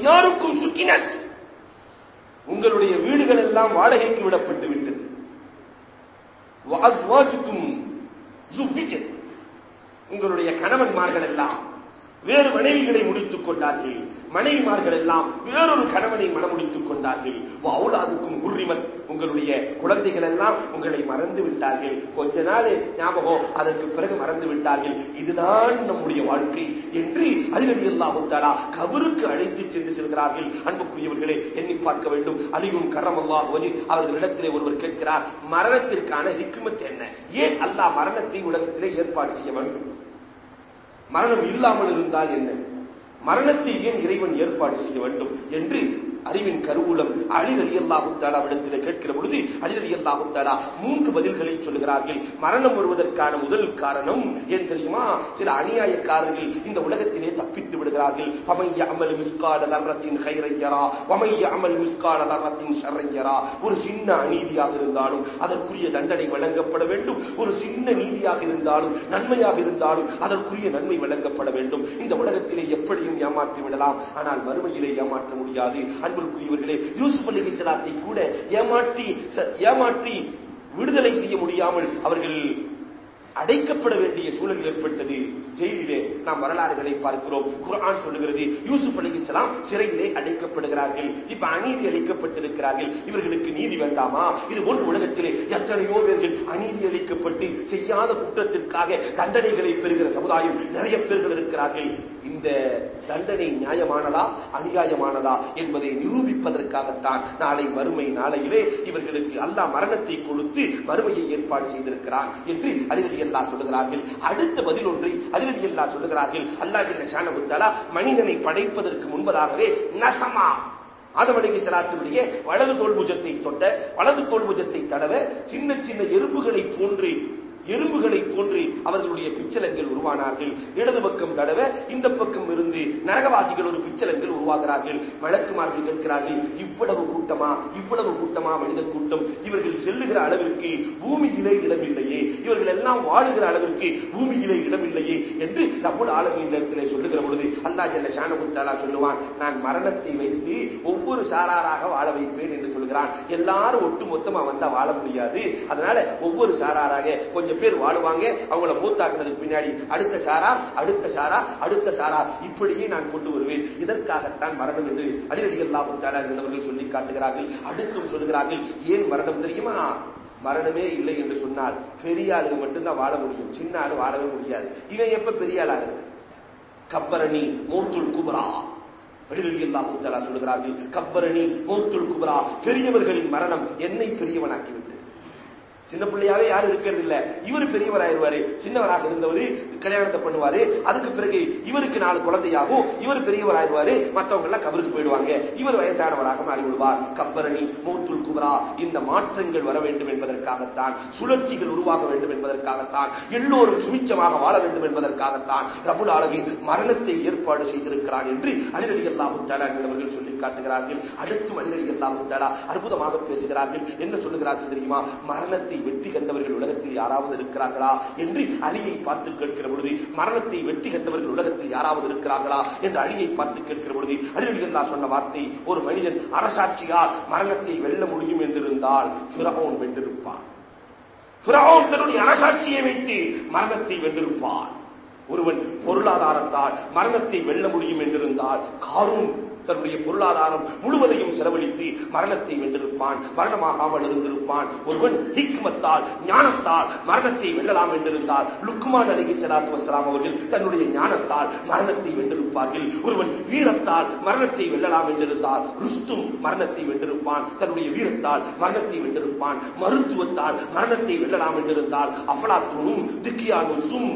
யாருக்கும் சுக்கினாச்சு உங்களுடைய வீடுகள் எல்லாம் வாடகைக்கு விடப்பட்டு விட்டது. உங்களுடைய கணவன்மார்கள் எல்லாம் வேறு மனைவிகளை முடித்துக் கொண்டார்கள். மனைவிமார்கள் எல்லாம் வேறொரு கணவனை மனமுடித்துக் கொண்டார்கள். அவுலாதுக்கும் உரிமத் உங்களுடைய குழந்தைகள் எல்லாம் உங்களை மறந்து விட்டார்கள். கொஞ்ச நாள் ஞாபகம் அதற்கு பிறகு மறந்து விட்டார்கள். இதுதான் நம்முடைய வாழ்க்கை என்று அதிரடி அல்லாஹுத்தாலா கபருக்கு அழைத்து சென்று செல்கிறார்கள். அன்புக்குரியவர்களே எண்ணி பார்க்க வேண்டும். அலியும் கரம் அல்லாஹ் அவர்களிடத்திலே ஒருவர் கேட்கிறார் மரணத்திற்கான ஹிக்குமத் என்ன? ஏன் அல்லாஹ் மரணத்தை உலகத்திலே ஏற்பாடு செய்ய வேண்டும்? மரணம் இல்லாமல் இருந்தால் என்ன? மரணத்தை ஏன் இறைவன் ஏற்பாடு செய்ய வேண்டும் என்று அறிவின் கருவூலம். அலிர் அலி அல்லாஹு தாலாவிடத்தில் கேட்கிற பொழுது அலிர் அலி அல்லாஹு தாலா மூன்று பதில்களை சொல்கிறார்கள். மரணம் வருவதற்கான முதல் காரணம் ஏன் தெரியுமா? சில அநியாயக்காரர்கள் இந்த உலகத்திலே தப்பித்து விடுகிறார்கள். பமைய அமல் மிஸ்கால தர்ரத்தின் கைரையரா வமைய அமல் மிஸ்கால தர்ரத்தின் ஷர்ரையரா ஒரு சின்ன அநீதியாக இருந்தாலும் அதற்குரிய தண்டனை வழங்கப்பட வேண்டும். ஒரு சின்ன நீதியாக இருந்தாலும் நன்மையாக இருந்தாலும் அதற்குரிய நன்மை வழங்கப்பட வேண்டும். இந்த உலகத்திலே எப்படியும் ஏமாற்றி விடலாம். ஆனால் மறுமையிலே ஏமாற்ற முடியாது. அன்பிற்குரியவர்களே யூசுப் அலி இஸ்லாத்தை கூட ஏமாற்றி ஏமாற்றி விடுதலை செய்ய முடியாமல் அவர்கள் அடைக்கப்பட வேண்டிய சூழல் ஏற்பட்டது. ஜெயிலிலே நாம் வரலாறுகளை பார்க்கிறோம். குரான் சொல்லுகிறது யூசுப் அலி இஸ்லாம் சிறையிலே அடைக்கப்படுகிறார்கள். இப்ப அநீதி அளிக்கப்பட்டிருக்கிறார்கள். இவர்களுக்கு நீதி வேண்டாமா? இது போன்ற உலகத்திலே எத்தனையோ பேர்கள் அநீதி அளிக்கப்பட்டு செய்யாத குற்றத்திற்காக தண்டனைகளை பெறுகிற சமுதாயம் நிறைய பேர்கள் இருக்கிறார்கள். இந்த தண்டனை நியாயமானதா அநியாயமானதா என்பதை நிரூபிப்பதற்காகத்தான் நாளை மறுமை நாளையிலே இவர்களுக்கு அல்லாஹ் மரணத்தை கொடுத்து மறுமையை ஏற்பாடு செய்திருக்கிறான் என்று அறிவதி அல்லா சொல்லுகிறார்கள். அடுத்த பதில் ஒன்றை அறிவதி அல்லா சொல்லுகிறார்கள். அல்லாஹ் ஷானபுத்தாலா மனிதனை படைப்பதற்கு முன்பதாகவே நசமா ஆதமணிகை சலாத்தினுடைய வலது தோல்புஜத்தை தொட்ட வலது தோல்புஜத்தை தடவ சின்ன சின்ன எறும்புகளை போன்று எறும்புகளை போன்று அவர்களுடைய பிச்சலங்கள் உருவானார்கள். இடது பக்கம் தடவ இந்த பக்கம் இருந்து நரகவாசிகள் ஒரு பிச்சலங்கள் உருவாகிறார்கள். வழக்குமார்கள் கேட்கிறார்கள் இவ்வளவு கூட்டமா? இவ்வளவு கூட்டமா மனித கூட்டம்? இவர்கள் செல்லுகிற அளவிற்கு பூமியிலே இடமில்லையே. இவர்கள் எல்லாம் வாழுகிற அளவிற்கு பூமியிலே இடமில்லையே என்று ரபுல் ஆளுமையின் இடத்திலே சொல்லுகிற பொழுது அல்லா ஜல்ல சொல்லுவான் நான் மரணத்தை வைத்து ஒவ்வொரு சாராராக வாழ வைப்பேன் என்று சொல்கிறான். எல்லாரும் ஒட்டு மொத்தமா வந்தா வாழ முடியாது. அதனால ஒவ்வொரு சாராராக கொஞ்சம் பேர் வாழுவாங்க. அவங்கள மூத்தாக்குனதுக்கு பின்னாடி அடுத்த சாரா அடுத்த சாரா அடுத்த சாரா. இப்படியே நான் கொண்டு வருவேன். இதற்காகத்தான் மரணம் என்று அடிரடி அல்லாஹும் தாளர்கள் சொல்லி காட்டுகிறார்கள். அடுத்தும் சொல்கிறார்கள் ஏன் மரணம் தெரியுமா? மரணமே இல்லை என்று சொன்னால் பெரிய ஆளுங்க மட்டும்தான் வாழ முடியும். சின்ன ஆளு வாழவே முடியாது. இவன் எப்ப பெரிய ஆளாக கப்பரணி மூத்துல் குபரா. வடிவெளி அல்லாஹு தாலா சொல்கிறார்கள் கப்பரணி மூத்துல் குபரா பெரியவர்களின் மரணம் என்னை பெரியவனாக்கிவிட்டு சின்ன பிள்ளையாவே யாரும் இருக்கிறது இல்ல இவர் பெரியவராயிருவாரு. சின்னவராக இருந்தவர் கல்யாணத்தை பண்ணுவாரு. அதுக்கு பிறகு இவருக்கு நாலு குழந்தையாகும். இவர் பெரியவராயிருவாரு. மற்றவங்க எல்லாம் கபருக்கு போயிடுவாங்க. இவர் வயசானவராக மாறிவிடுவார். கப்பரணி மூத்துல் குமரா இந்த மாற்றங்கள் வர வேண்டும் என்பதற்காகத்தான் சுழற்சிகள் உருவாக வேண்டும் என்பதற்காகத்தான் எல்லோரும் சுமிச்சமாக வாழ வேண்டும் என்பதற்காகத்தான் ரபுல் ஆலமின் மரணத்தை ஏற்பாடு செய்திருக்கிறான் என்று அலிரலி அல்லாஹு தாலா என்பவர்கள் சொல்லி காட்டுகிறார்கள். அடுத்தும் அலிரலி அல்லாஹு தாலா அற்புதமாக பேசுகிறார்கள். என்ன சொல்லுகிறார்கள் தெரியுமா? மரணத்தை மரணத்தை வெற்றி கண்டவர்கள் உலகத்தில் யாராவது இருக்கிறார்களா என்று அழியை பார்த்து கேட்கிற பொழுது மரணத்தை வெற்றி கண்டவர்கள் உலகத்தில் யாராவது இருக்கிறார்களா என்று அழியை பார்த்து கேட்கிற பொழுது அலிரலி சொன்ன வார்த்தை ஒரு மனிதன் அரசாட்சியால் மரணத்தை வெல்ல முடியும் என்றிருந்தால் பிறகோன் வென்றிருப்பான். பிறகோன் தன்னுடைய அரசாட்சியை வைத்து மரணத்தை வென்றிருப்பான். ஒருவன் பொருளாதாரத்தால் மரணத்தை வெல்ல முடியும் என்றிருந்தால் காரும் தன்னுடைய பொருளாதாரம் முழுவதையும் செலவழித்து மரணத்தை வென்றிருப்பான் மரணமாகாமல் இருந்திருப்பான். ஒருவன் ஹிக்மத்தால் ஞானத்தால் மரணத்தை வெல்லலாம் என்றிருந்தால் லுக்மான் அலகி சலாத்து வசலாம் அவர்கள் தன்னுடைய ஞானத்தால் மரணத்தை வென்றிருப்பார்கள். ஒருவன் வீரத்தால் மரணத்தை வெல்லலாம் என்றிருந்தால் ருஸ்தும் மரணத்தை வென்றிருப்பான். தன்னுடைய வீரத்தால் மரணத்தை வென்றிருப்பான். மருத்துவத்தால் மரணத்தை வெல்லலாம் என்றிருந்தால் அஃபலாத்தூனும் திக்கியானுசும்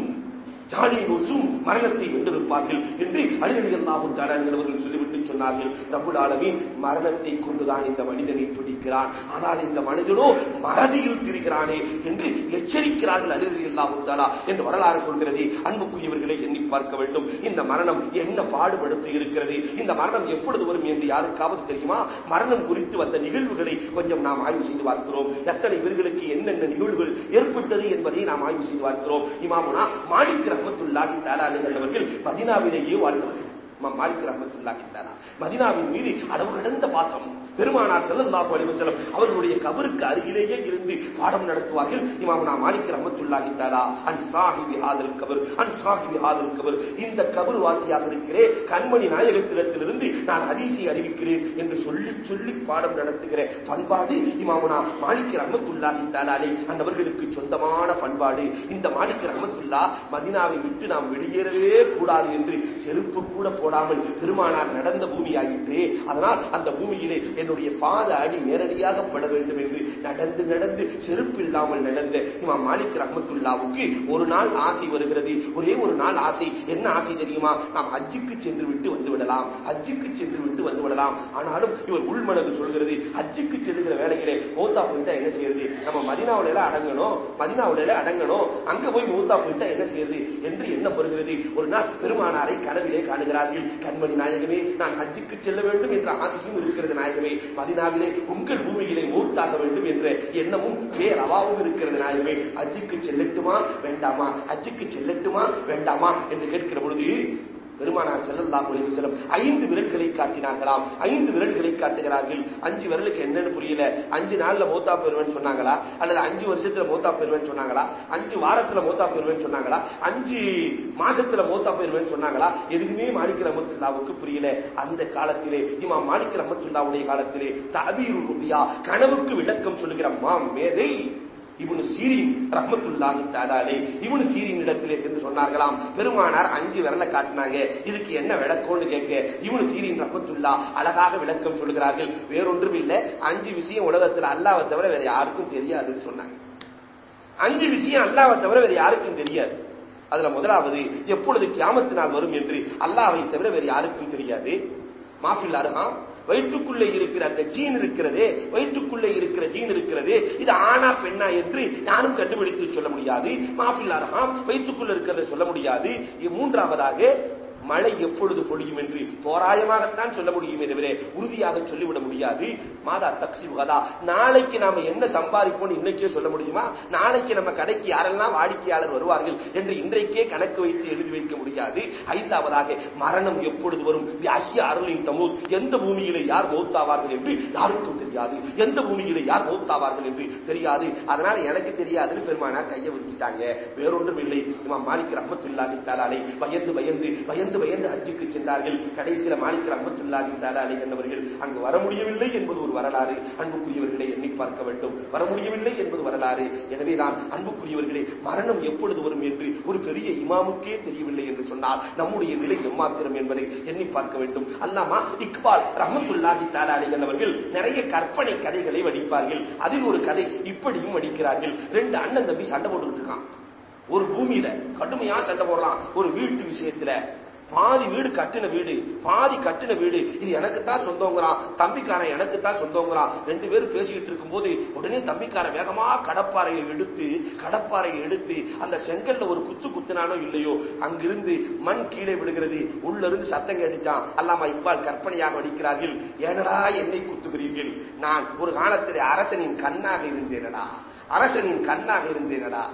ஜானி நொசும் மரணத்தை வென்றிருப்பார்கள் என்று அலிரடியல்லாஹும் தாராங்கிறவர்கள் சொல்லிவிட்டு சொன்னார்கள். ரபுல் ஆலமீன் மரணத்தை கொண்டுதான் இந்த மனிதனை பிடிக்கிறான். ஆனால் இந்த மனிதனோ மறதியில் திரிகிறானே என்று எச்சரிக்கிறார்கள் அலிரடியல்லாஹும் தாலா என்று வரலாறு சொல்கிறது. அன்புக்குரியவர்களை எண்ணி பார்க்க வேண்டும். இந்த மரணம் என்ன பாடுபடுத்தி இருக்கிறது? இந்த மரணம் எப்பொழுது வரும் என்று யாருக்காவது தெரியுமா? மரணம் குறித்து வந்த நிகழ்வுகளை கொஞ்சம் நாம் ஆய்வு செய்து பார்க்கிறோம். எத்தனை பேர்களுக்கு என்னென்ன நிகழ்வுகள் ஏற்பட்டது என்பதை நாம் ஆய்வு செய்து பார்க்கிறோம். இமாமுனா மாணிக்க ரஹமத்துல்லாஹி தாலானுகள் அவர்கள் மதினாவிலேயே வாழ்ந்தவர்கள். மாலிக் ரஹமத்துல்லாஹி தாலா மதினாவின் மீது அளவு கடந்த பாசம். பெருமானார் செல்லல்லாஹு அலைஹி வஸல்லம் அவர்களுடைய கபருக்கு அருகிலேயே இருந்து பாடம் நடத்துவார்கள். இமாமுனா மாலிக் ரஹமத்துல்லாஹி தஆலா an Sahibi ஹாதல் Khabar an Sahibi ஹாதல் கபர். இந்த கபர் வாசியாக இருக்கிறே கண்மணி நாயகத்திடத்திலிருந்து நான் அதிசி அறிவிக்கிறேன் என்று சொல்லி சொல்லி பாடம் நடத்துகிற பண்பாடு இமாமுனா மாலிக் ரஹமத்துல்லாஹி தஆலாலே அந்தவர்களுக்கு சொந்தமான பண்பாடு. இந்த மாலிக் ரஹமத்துல்லா மதினாவை விட்டு நாம் வெளியேறவே கூடாது என்று செருப்பு கூட போடாமல் பெருமானார் நடந்த பூமியாயிற்றே. அதனால் அந்த பூமியிலே என்னுடைய பாத அடி நேரடியாக பட வேண்டும் என்று நடந்து நடந்து செருப்பு இல்லாமல் நடந்த இமா மாலிக் ரஹமத்துல்லாவுக்கு ஒரு நாள் ஆசை வருகிறது. ஒரே ஒரு நாள் ஆசை. என்ன ஆசை தெரியுமா? நாம் ஹஜ்ஜுக்கு சென்று விட்டு வந்து விடலாம். ஹஜ்ஜுக்கு சென்று விட்டு வந்து விடலாம். ஆனாலும் இவர் உள்மனது சொல்கிறது ஹஜ்ஜுக்கு செல்லுகிற வேலைகளே மௌத்தா போயிட்டா என்ன செய்யறது? நம்ம மதினாவுல அடங்கணும். மதினாவுல அடங்கணும். அங்க போய் மௌத்தா போயிட்டா என்ன செய்யறது? என்று எண்ணம் வருகிறது. ஒரு நாள் பெருமானாரை கனவிலே காணுகிறார்கள். கண்மணி நாயகமே நான் ஹஜ்ஜுக்கு செல்ல வேண்டும் என்ற ஆசையும் இருக்கிறது நாயகமே. மதினாவிலே உங்கள் பூமியிலே மூத்தாக வேண்டும் என்ற எண்ணமும் பேரவாவும் இருக்கிறது நாயகமே. அஜிக்கு செல்லட்டுமா? வேண்டாமா? அஜிக்கு செல்லட்டுமா? வேண்டாமா? என்று கேட்கிற பொழுது பெருமானார் செல்லல்லா ஒளிவு செல்லும் ஐந்து விரல்களை காட்டினார்களாம் ஐந்து விரல்களை காட்டுகிறார்கள். அஞ்சு விரலுக்கு என்னன்னு புரியல. அஞ்சு நாள்ல மோத்தா பெறுவேன் சொன்னாங்களா? அல்லது அஞ்சு வருஷத்துல மூத்தா பெறுவேன் சொன்னாங்களா? அஞ்சு வாரத்துல மோத்தா பெறுவேன் சொன்னாங்களா? அஞ்சு மாசத்துல மோத்தா பெறுவேன் சொன்னாங்களா? எதுவுமே மாணிக்க ரமத்துல்லாவுக்கு புரியல. அந்த காலத்திலே இமா மாணிக்க ரமத்துல்லாவுடைய காலத்திலே தபீரு ருபியா கனவுக்கு விளக்கம் சொல்லுகிற மாம் மேதை இவனு சீரின் ரஹமத்துல்லாஹி தாலாலே இவனு சீரின் இடத்திலே சென்று சொன்னார்களாம் பெருமானார் அஞ்சு விரலை காட்டினாங்க இதுக்கு என்ன விளக்கம்னு கேட்க. இவனு சீரின் ரஹமத்துல்லா அழகாக விளக்கம் சொல்கிறார்கள் வேறொன்றும் இல்ல அஞ்சு விஷயம் உலகத்துல அல்லாவை தவிர வேற யாருக்கும் தெரியாதுன்னு சொன்னாங்க. அஞ்சு விஷயம் அல்லாவை தவிர வேற யாருக்கும் தெரியாது. அதுல முதலாவது எப்பொழுது கியாமத்து நாள் வரும் என்று அல்லாவை தவிர வேற யாருக்கும் தெரியாது. மாஃபில் அருகாம் வயிற்றுக்குள்ளே இருக்கிற அந்த ஜீன் இருக்கிறதே வயிற்றுக்குள்ளே இருக்கிற ஜீன் இருக்கிறதே இது ஆனா பெண்ணா என்று யாரும் கண்டுபிடித்து சொல்ல முடியாது. மாஃபில் வயிற்றுக்குள்ள இருக்கிறத சொல்ல முடியாது. மூன்றாவதாக மழை எப்பொழுது பொழியும் என்று தோராயமாகத்தான் சொல்ல முடியுமே தவிர உறுதியாக சொல்லிவிட முடியாது. மாதா தக்சி கதா. நாளைக்கு நாம என்ன சம்பாதிப்போம் இன்னைக்கே சொல்ல முடியுமா? நாளைக்கு நம்ம கடைக்கு யாரெல்லாம் வாடிக்கையாளர் வருவார்கள் என்று இன்றைக்கே கணக்கு வைத்து எழுதி வைக்க முடியாது. ஐந்தாவதாக மரணம் எப்பொழுது வரும்? ஐயா அருளின் தமூத். எந்த பூமியிலே யார் மௌத்தாவார்கள் என்று யாருக்கும் தெரியாது. எந்த பூமியிலே யார் மௌத்தாவார்கள் என்று தெரியாது. அதனால எனக்கு தெரியாதுன்னு பெருமானார் கையை விரிச்சிட்டாங்க. வேறொன்றும் இல்லை. இமாம் மாலிக் ரஹமத்துல்லாஹி தாலாலை பயந்து பயந்து பயந்து பயந்து பயந்து ஹஜ்ஜுக்கு சென்றார்கள். கடைசியில மாலிக் ரஹமத்துல்லாஹி தாலாலை என்பவர்கள் அங்கு வர முடியவில்லை என்பது ஒரு வரலாறு. அன்புக்குரியவர்களை எண்ணி பார்க்க வேண்டும். வர முடியவில்லை என்பது வரலாறு. எனவேதான் அன்புக்குரியவர்களே மரணம் எப்பொழுது வரும் என்று ஒரு பெரிய இமாமுக்கே தெரியவில்லை என்று சொன்னால் நம்முடைய நிலை எம்மாத்திரம் என்பதை எண்ணி பார்க்க வேண்டும். அல்லாமா இக்பால் ரஹமத்துல்லாஹி தாலாலை என்பவர்கள் நிறைய கற்பனை கதைகளை வடிப்பார்கள். அதில் ஒரு கதை இப்படியும் வடிக்கிறார்கள். ரெண்டு அண்ணன் தம்பி சண்டை போட்டுக்கிட்டு இருக்கான். ஒரு பூமியில கடுமையா சண்டை போடுறான். ஒரு வீட்டு விஷயத்துல பாதி வீடு கட்டின வீடு பாதி கட்டின வீடு. இது எனக்குத்தான் சொந்தங்கிறான் தம்பிக்காரன் எனக்குத்தான் சொந்தங்கிறான் ரெண்டு பேரும் பேசிக்கிட்டு இருக்கும்போது உடனே தம்பிக்காரன் வேகமா கடப்பாறையை எடுத்து கடப்பாறையை எடுத்து அந்த செங்கல்ல ஒரு குத்து குத்துனானோ இல்லையோ அங்கிருந்து மண் கீழே விடுகிறது உள்ள இருந்து சத்தம் கேட்டுச்சான் அல்லாமா இக்பால் கற்பனையாக அடிக்கிறார்கள். ஏனடா என்னை குத்துகிறீர்கள்? நான் ஒரு காலத்திலே அரசனின் கண்ணாக இருந்தேனடா. அரசனின் கண்ணாக இருந்தேனடா.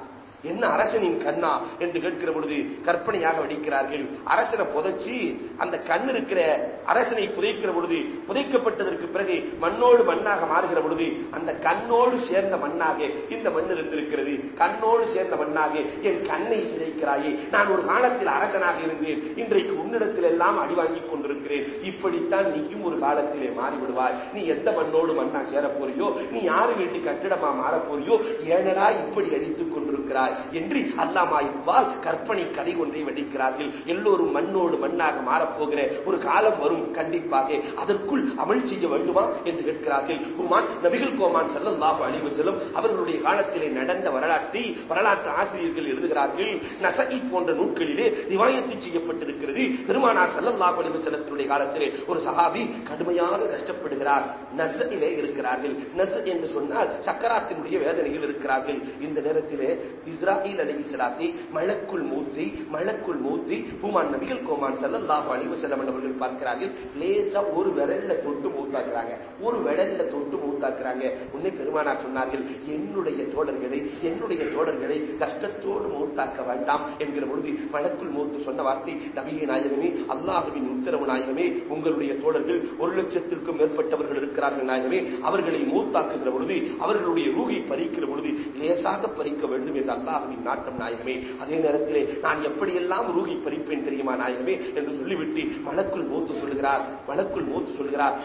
என்ன அரசனின் கண்ணா என்று கேட்கிற பொழுது கற்பனையாக வடிக்கிறார்கள். அரசனை புதைச்சி அந்த கண் இருக்கிற அரசனை புதைக்கிற பொழுது புதைக்கப்பட்டதற்கு பிறகு மண்ணோடு மண்ணாக மாறுகிற பொழுது அந்த கண்ணோடு சேர்ந்த மண்ணாக இந்த மண் இருந்திருக்கிறது கண்ணோடு சேர்ந்த மண்ணாக என் கண்ணை சிதைக்கிறாயே. நான் ஒரு காலத்தில் அரசனாக இருந்தேன். இன்றைக்கு உன்னிடத்தில் எல்லாம் அடி வாங்கிக் கொண்டிருக்கிறேன். இப்படித்தான் நீயும் ஒரு காலத்திலே மாறிவிடுவாய். நீ எந்த மண்ணோடு மண்ணா சேரப் போறியோ? நீ யாரு வீட்டு கட்டிடமா மாறப் போறியோ? ஏனடா இப்படி அடித்துக் கொண்டிருக்கிறாய்? என்று அல்லாமா இவ்வால் கற்பனை கதை ஒன்றை வடிக்கிறார்கள் எல்லோரும் மண்ணோடு மண்ணாக மாறப்போகிற. ஒரு காலம் வரும் கண்டிப்பாக. அதற்குள் அமல் செய்ய வேண்டுமா என்று கேட்கிறார்கள். குமான் நபிகள் கோமான் செல்லல்லாஹு அழிவு செல்லும் அவர்களுடைய காலத்திலே நடந்த வரலாற்றை வரலாற்று ஆசிரியர்கள் எழுதுகிறார்கள். நசகி போன்ற நூல்களிலே ரிவாயத்து செய்யப்பட்டிருக்கிறது. பெருமானார் செல்லல்லாஹு அழிவு செல்லத்தினுடைய காலத்திலே ஒரு சகாபி கடுமையாக கஷ்டப்படுகிறார். நசையிலே இருக்கிறார்கள். நஸ் என்று சொன்னால் சக்கராத்தினுடைய வேதனையில் இருக்கிறார்கள். இந்த நேரத்திலே இஸ்ராயில் அலி இஸ்லாத்தி மழக்குள் மூத்தி மழக்குள் மூத்தி பூமான் நபிகள் கோமான் செல்லல்லாஹு அலிவ செல்லம் அவர்கள் பார்க்கிறார்கள். லேசா ஒரு விரல்ல தொட்டு மூத்தாக்குறாங்க. ஒரு விரல்ல தொட்டு மூத்தாக்குறாங்க. உன்னை பெருமானார் சொன்னார்கள் என்னுடைய தோழர்களை என்னுடைய தோழர்களை கஷ்டத்தோடு மூத்தாக்க வேண்டாம் என்கிற பொழுது மலக்குள் மூத்து சொன்ன வார்த்தை நபிகை நாயகமே அல்லாஹுவின் உத்தரவு நாயகமே உங்களுடைய தோழர்கள் ஒரு லட்சத்திற்கும் மேற்பட்டவர்கள் இருக்கிறார் இருக்கிறார்கள் நாயகமே அவர்களை மூத்தாக்குகிற பொழுது அவர்களுடைய ரூகை பறிக்கிற பொழுது லேசாக பறிக்க வேண்டும் என்று அல்லாஹுவின் நாட்டம் நாயகமே. அதே நேரத்திலே நான் எப்படியெல்லாம் ரூகி பறிப்பேன் தெரியுமா நாயகமே என்று சொல்லிவிட்டு மலக்குள் மூத்து சொல்கிறார் மலக்குள் மூத்து சொல்கிறார்.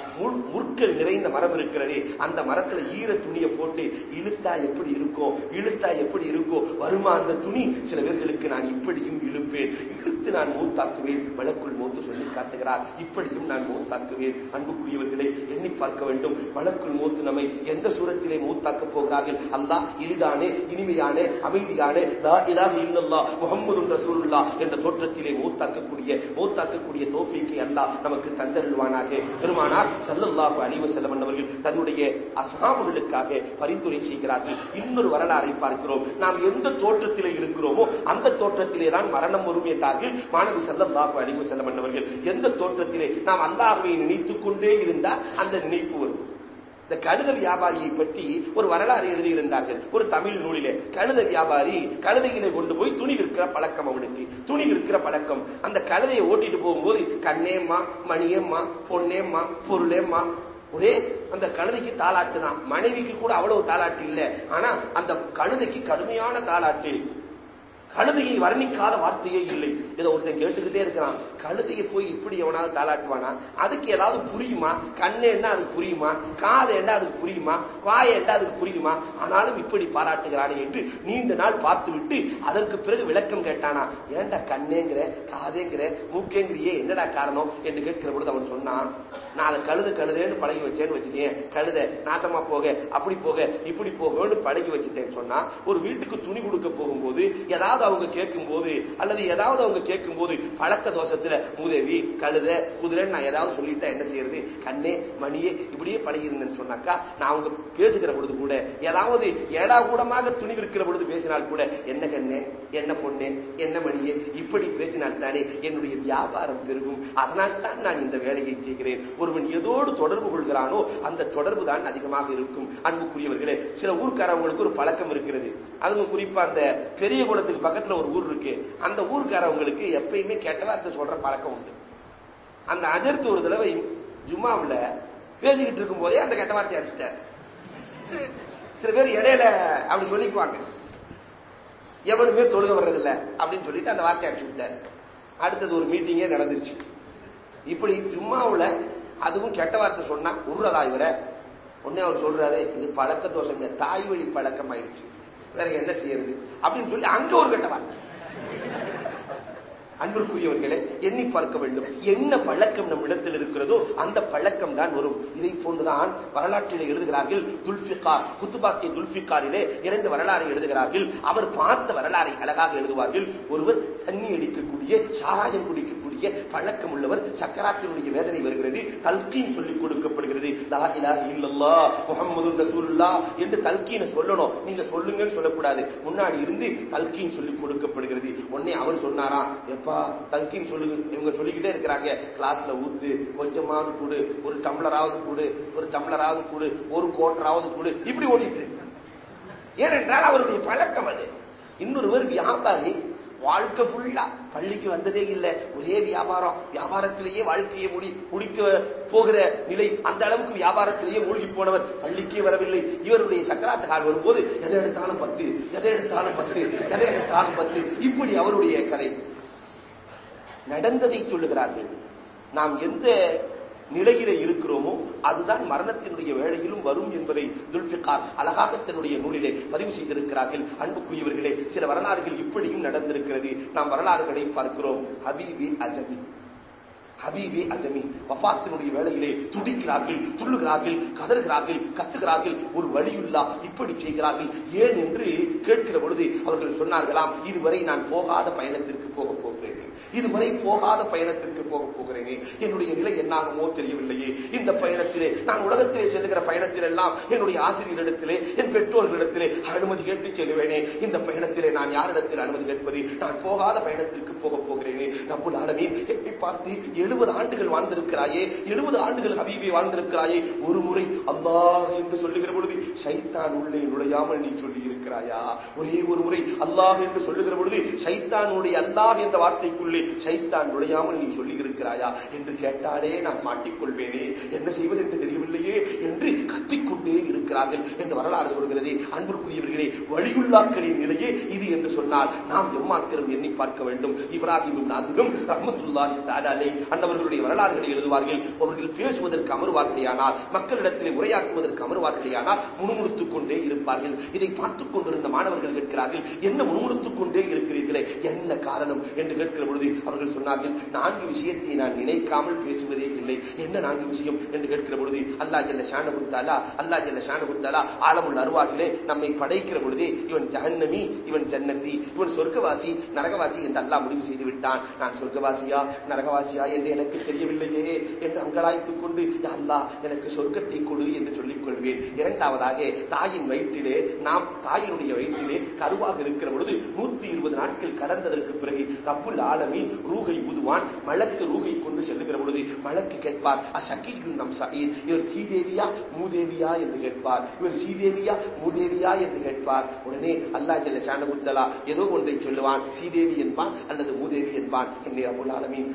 முற்கள் நிறைந்த மரம் இருக்கிறதே அந்த மரத்துல ஈர துணியை போட்டு இழுத்தா எப்படி இருக்கும் இழுத்தா எப்படி இருக்கும் வருமா அந்த துணி? சில பேர்களுக்கு நான் இப்படியும் இழுப்பேன். இழுத்து நான் மூத்தாக்குவேன் மலக்குள் மூத்து சொல்லி காட்டுகிறார். இப்படியும் நான் மூத்தாக்குவேன் அன்புக்குரியவர்களை எண்ணி பார்க்க வேண்டும். மலக்குள் மூத்து நம்மை எந்த சூரத்திலே மூத்தாக்க போகிறார்கள்? அல்லாஹ் எளிதானே இனிமையானே அமைதியானே லா இலாஹ இல்லல்லாஹ் முஹம்மதுன் என்ற தோற்றத்திலே மூத்தாக்கக்கூடிய மூத்தாக்கக்கூடிய தோஃபிக்கை அல்லாஹ் நமக்கு தந்தருள்வானாக. பெருமானார் ஸல்லல்லாஹு அழிவு வஸல்லம் அவர்கள் தன்னுடைய அஸ்ஹாபுகளுக்காக பரிந்துரை செய்கிறார்கள். இன்னொரு வரலாறை பார்க்கிறோம். நாம் எந்த தோற்றத்திலே இருக்கிறோமோ அந்த தோற்றத்திலே தான் மரணம் வரும் என்றார்கள் மாணவி ஸல்லல்லாஹு அழிவு வஸல்லம் அவர்கள் எந்த தோற்றத்திலே நாம் அல்லாஹுவை நினைத்துக் கொண்டே இருந்தால் அந்த நினைப்பு வரும். இந்த கழுத வியாபாரியை பற்றி ஒரு வரலாறு எழுதியிருந்தார்கள். ஒரு தமிழ் நூலிலே கழுத வியாபாரி கழுதையிலே கொண்டு போய் துணி விற்கிற பழக்கம் அவனுக்கு. துணி விற்கிற பழக்கம். அந்த கழுதையை ஓட்டிட்டு போகும்போது கண்ணேம்மா மணியம்மா பொன்னேம்மா பொருளேம்மா. ஒரே அந்த கழுதைக்கு தாளாட்டு தான். மனைவிக்கு கூட அவ்வளவு தாளாட்டு இல்லை. ஆனா அந்த கழுதைக்கு கடுமையான தாளாட்டு. கழுதையை வர்ணிக்காத வார்த்தையே இல்லை. இதை ஒருத்தன் கேட்டுக்கிட்டே இருக்கிறான். கழுதையை போய் இப்படி எவனாவது தாளாட்டுவானா? அதுக்கு ஏதாவது புரியுமா? கண்ணு என்ன அதுக்கு புரியுமா? காது என்ன அதுக்கு புரியுமா? வாய் என்ன அதுக்கு புரியுமா? ஆனாலும் இப்படி பாராட்டுகிறானே என்று நீண்ட நாள் பார்த்து விட்டு அதற்கு பிறகு விளக்கம் கேட்டானா. ஏன்டா கண்ணேங்கிற காதேங்கிற மூக்கேங்கிறியே என்னடா காரணம் என்று கேட்கிற பொழுது அவன் சொன்னான் நான் அதை கழுத கழுதேன்னு பழகி வச்சேன்னு வச்சுக்கேன். கழுத நாசமா போக அப்படி போக இப்படி போகன்னு பழகி வச்சுட்டேன்னு சொன்னா ஒரு வீட்டுக்கு துணி கொடுக்க போகும்போது ஏதாவது அவங்க கேட்கும் போது அல்லது ஏதாவது அவங்க கேட்கும் போது பழக்க தோஷத்தில் மூதேவி கழுத குதிரைன்னு நான் ஏதாவது சொல்லிட்டா என்ன செய்யறது? கண்ணே மணியே இப்படியே பழகிருந்தேன்னு சொன்னாக்கா நான் அவங்க பேசுகிற பொழுது கூட ஏதாவது ஏடா கூடமாக துணி விற்கிற பொழுது பேசினால் கூட என்ன கண்ணே என்ன பொண்ணு என்ன மணியே இப்படி பேசினால் தானே என்னுடைய வியாபாரம் பெருகும். அதனால் தான் நான் இந்த வேலையை செய்கிறேன். ஒருவன் எதோடு தொடர்பு கொள்கிறானோ அந்த தொடர்பு தான் அதிகமாக இருக்கும். அன்புக்குரியவர்களே சில ஊர்க்காரவங்களுக்கு ஒரு பழக்கம் இருக்கிறது. அதுவும் குறிப்பா அந்த பெரிய குளத்துக்கு பக்கத்துல ஒரு ஊர் இருக்கு. அந்த ஊர்க்காரவங்களுக்கு எப்பயுமே கெட்ட வார்த்தை சொல்ற பழக்கம் உண்டு. அந்த அஜர்த்து ஒரு தடவை ஜும்மாவுல பேசிக்கிட்டு இருக்கும் போதே அந்த கெட்ட வார்த்தை அடிச்சிட்டார். சில பேர் இடையில அப்படி சொல்லிக்குவாங்க. எவனுமே தொழுக வர்றதில்ல அப்படின்னு சொல்லிட்டு அந்த வார்த்தை அடிச்சு விட்டார். அடுத்தது ஒரு மீட்டிங்கே நடந்துருச்சு. இப்படி ஜும்மாவுல அதுவும் கெட்ட வார்த்தை சொன்னா உருறதா இவரை? உடனே அவர் சொல்றாரு இது பழக்க தோஷங்க தாய் வழி பழக்கம் ஆயிடுச்சு வேற என்ன செய்யறது? அப்படின்னு சொல்லி அங்க ஒரு கெட்ட வார்த்தை. அன்பிற்குரியவர்களை எண்ணி பார்க்க வேண்டும். என்ன பழக்கம் நம் இடத்தில் இருக்கிறதோ அந்த பழக்கம் தான் வரும். இதை போன்றுதான் வரலாற்றில் எழுதுகிறார்கள். துல்பிகார் குத்துபாக்கிய துல்பிகாரிலே இரண்டு வரலாறை எழுதுகிறார்கள். அவர் பார்த்த வரலாறை அழகாக எழுதுவார்கள். ஒருவர் தண்ணி அடிக்கக்கூடிய சாராயம் குடிக்கக்கூடிய பழக்கம் உள்ளவர் சக்கராத்தினுடைய வேதனை வருகிறது. தல்கீன் சொல்லிக் கொடுக்கப்படுகிறது. என்று தல்கீனை சொல்லணும். நீங்க சொல்லுங்கன்னு சொல்லக்கூடாது. முன்னாடி இருந்து தல்கீன் சொல்லிக் கொடுக்கப்படுகிறது. உடனே அவர் சொன்னாராம் எப்பா தல்கீன் சொல்லுங்க இவங்க சொல்லிக்கிட்டே இருக்கிறாங்க. கிளாஸ்ல ஊத்து கொஞ்சமாவது கூடு ஒரு டம்ளராவது கூடு ஒரு டம்ளராவது கூடு ஒரு கோட்டராவது கூடு. இப்படி ஓடிட்டு ஏனென்றால் அவருடைய பழக்கம் அது. இன்னொருவர் வியாபாரி வாழ்க்கை ஃபுல்லா பள்ளிக்கு வந்ததே இல்லை. ஒரே வியாபாரம். வியாபாரத்திலேயே வாழ்க்கையை முடி முடிக்க போகிற நிலை அந்த அளவுக்கு வியாபாரத்திலேயே மூழ்கி போனவர் பள்ளிக்கே வரவில்லை. இவருடைய சக்கராத்த கால் வரும்போது எதை எடுத்தாலும் பத்து. எதை எடுத்தாலும் பத்து. எதை எடுத்தாலும் பத்து. இப்படி அவருடைய கதை. நடந்ததை சொல்லுகிறார்கள். நாம் எந்த நிலையிலே இருக்கிறோமோ அதுதான் மரணத்தினுடைய வேளையிலும் வரும் என்பதை துல்பிகார் அழகாக தன்னுடைய நூலிலே பதிவு செய்திருக்கிறார்கள். அன்புக்குரியவர்களே சில வரலாறுகள் இப்படியும் நடந்திருக்கிறது. நாம் வரலாறுகளை பார்க்கிறோம். ஹபீபி அஜமி. ஹபீபே அஜமி. வஃத்தினுடைய வேலையிலே துடிக்கிறார்கள் துள்ளுகிறார்கள் கதறுகிறார்கள் கத்துகிறார்கள். ஒரு வழியுள்ளா இப்படி செய்கிறார்கள். ஏன் என்று கேட்கிற பொழுது அவர்கள் சொன்னார்களாம் இதுவரை நான் போகாத பயணத்திற்கு போக போகிறேன். இதுவரை போகாத பயணத்திற்கு போக போகிறேனே. என்னுடைய நிலை என்னாகுமோ தெரியவில்லையே. இந்த பயணத்திலே நான் உலகத்திலே செல்லுகிற பயணத்தில் எல்லாம் என்னுடைய ஆசிரியரிடத்திலே என் பெற்றோர்களிடத்திலே அனுமதி கேட்டு செல்வேனே இந்த பயணத்திலே நான் யாரிடத்தில் அனுமதி கேட்பது? நான் போகாத பயணத்திற்கு போக போகிறேனே. நம்முடைய அளவில் எட்டி பார்த்து எழு எழுபது ஆண்டுகள் வாழ்ந்திருக்கிறாயே எழுபது ஆண்டுகள் ஹபீபை வாழ்ந்திருக்கிறாயே ஒரு முறை அல்லாஹ் என்று சொல்லுகிற பொழுது சைத்தான் உள்ளே நுழையாமல் நீ சொல்லி இருக்கிறாயா ஒரே ஒரு முறை அல்லாஹ் என்று சொல்லுகிற பொழுது சைத்தானுடைய அல்லாஹ் என்ற வார்த்தைக்குள்ளே சைத்தான் நுழையாமல் நீ சொல்லி இருக்கிறாயா என்று கேட்டாலே நான் மாட்டிக்கொள்வேனே. என்ன செய்வது என்று தெரியவில்லையே என்று கத்திக்கொள் கொண்டே இருக்கிறார்கள் என்று வரலாறு சொல்கிறது. அன்பிற்குரியவர்களே வழியுள்ளாக்களின் நிலையே இது என்று சொன்னால் நாம் எம்மாத்திரம் எண்ணி பார்க்க வேண்டும். இப்ராஹிம் அதுகம் ரஹமத்துல்லாஹி தாலாலே அந்தவர்களுடைய வரலாறுகளை எழுதுவார்கள். அவர்கள் பேசுவதற்கு அமர்வார்களேயானால் மக்களிடத்திலே உரையாற்றுவதற்கு அமர்வார்களேயானால் முணுமுணுத்துக் கொண்டே இருப்பார்கள். இதை பார்த்துக் கொண்டிருந்த மாணவர்கள் கேட்கிறார்கள் என்ன முணுமுணுத்துக் கொண்டே இருக்கிறீர்களே? என்ன காரணம்? என்று கேட்கிற பொழுது அவர்கள் சொன்னார்கள் நான்கு விஷயத்தை நான் நினைக்காமல் பேசுவதே இல்லை. என்ன நான்கு விஷயம்? என்று கேட்கிற பொழுது அல்லா என்ன ஷானகுத்தாலா அல்லா ஜல்ல ஷானகுத்தாலா ஆழமுள்ள அருவாகிலே நம்மை படைக்கிற பொழுதே இவன் ஜஹன்னமி இவன் ஜன்னத்தி இவன் சொர்க்கவாசி நரகவாசி என்று அல்லா முடிவு செய்து விட்டான். நான் சொர்க்கவாசியா நரகவாசியா என்று எனக்கு தெரியவில்லையே என்று அங்கலாய்த்துக் கொண்டு அல்லா எனக்கு சொர்க்கத்தை கொடு என்று சொல்லிக் கொள்வேன். இரண்டாவதாக தாயின் வயிற்றிலே நாம் தாயினுடைய வயிற்றிலே கருவாக இருக்கிற பொழுது நூத்தி இருபது நாட்கள் கடந்ததற்கு பிறகு ரப்புல் ஆலமின் ரூகை ஊதுவான். மலக்கு ரூகை கொண்டு செல்லுகிற பொழுது மலக்கு கேட்பார் அசக்கியும் நம் சகீர் இவர் சீதேவியா மூதேவியா என்று கேட்பார். இவர் ஸ்ரீதேவியா? மூதேவியா என்று கேட்பார். உடனே அல்லா ஜல்ல சாண்டகுத்தலா ஏதோ ஒன்றை சொல்லுவான். ஸ்ரீதேவி என்பான் அல்லது மூதேவி என்பான். என்னை ரப்புல் ஆலமீன்.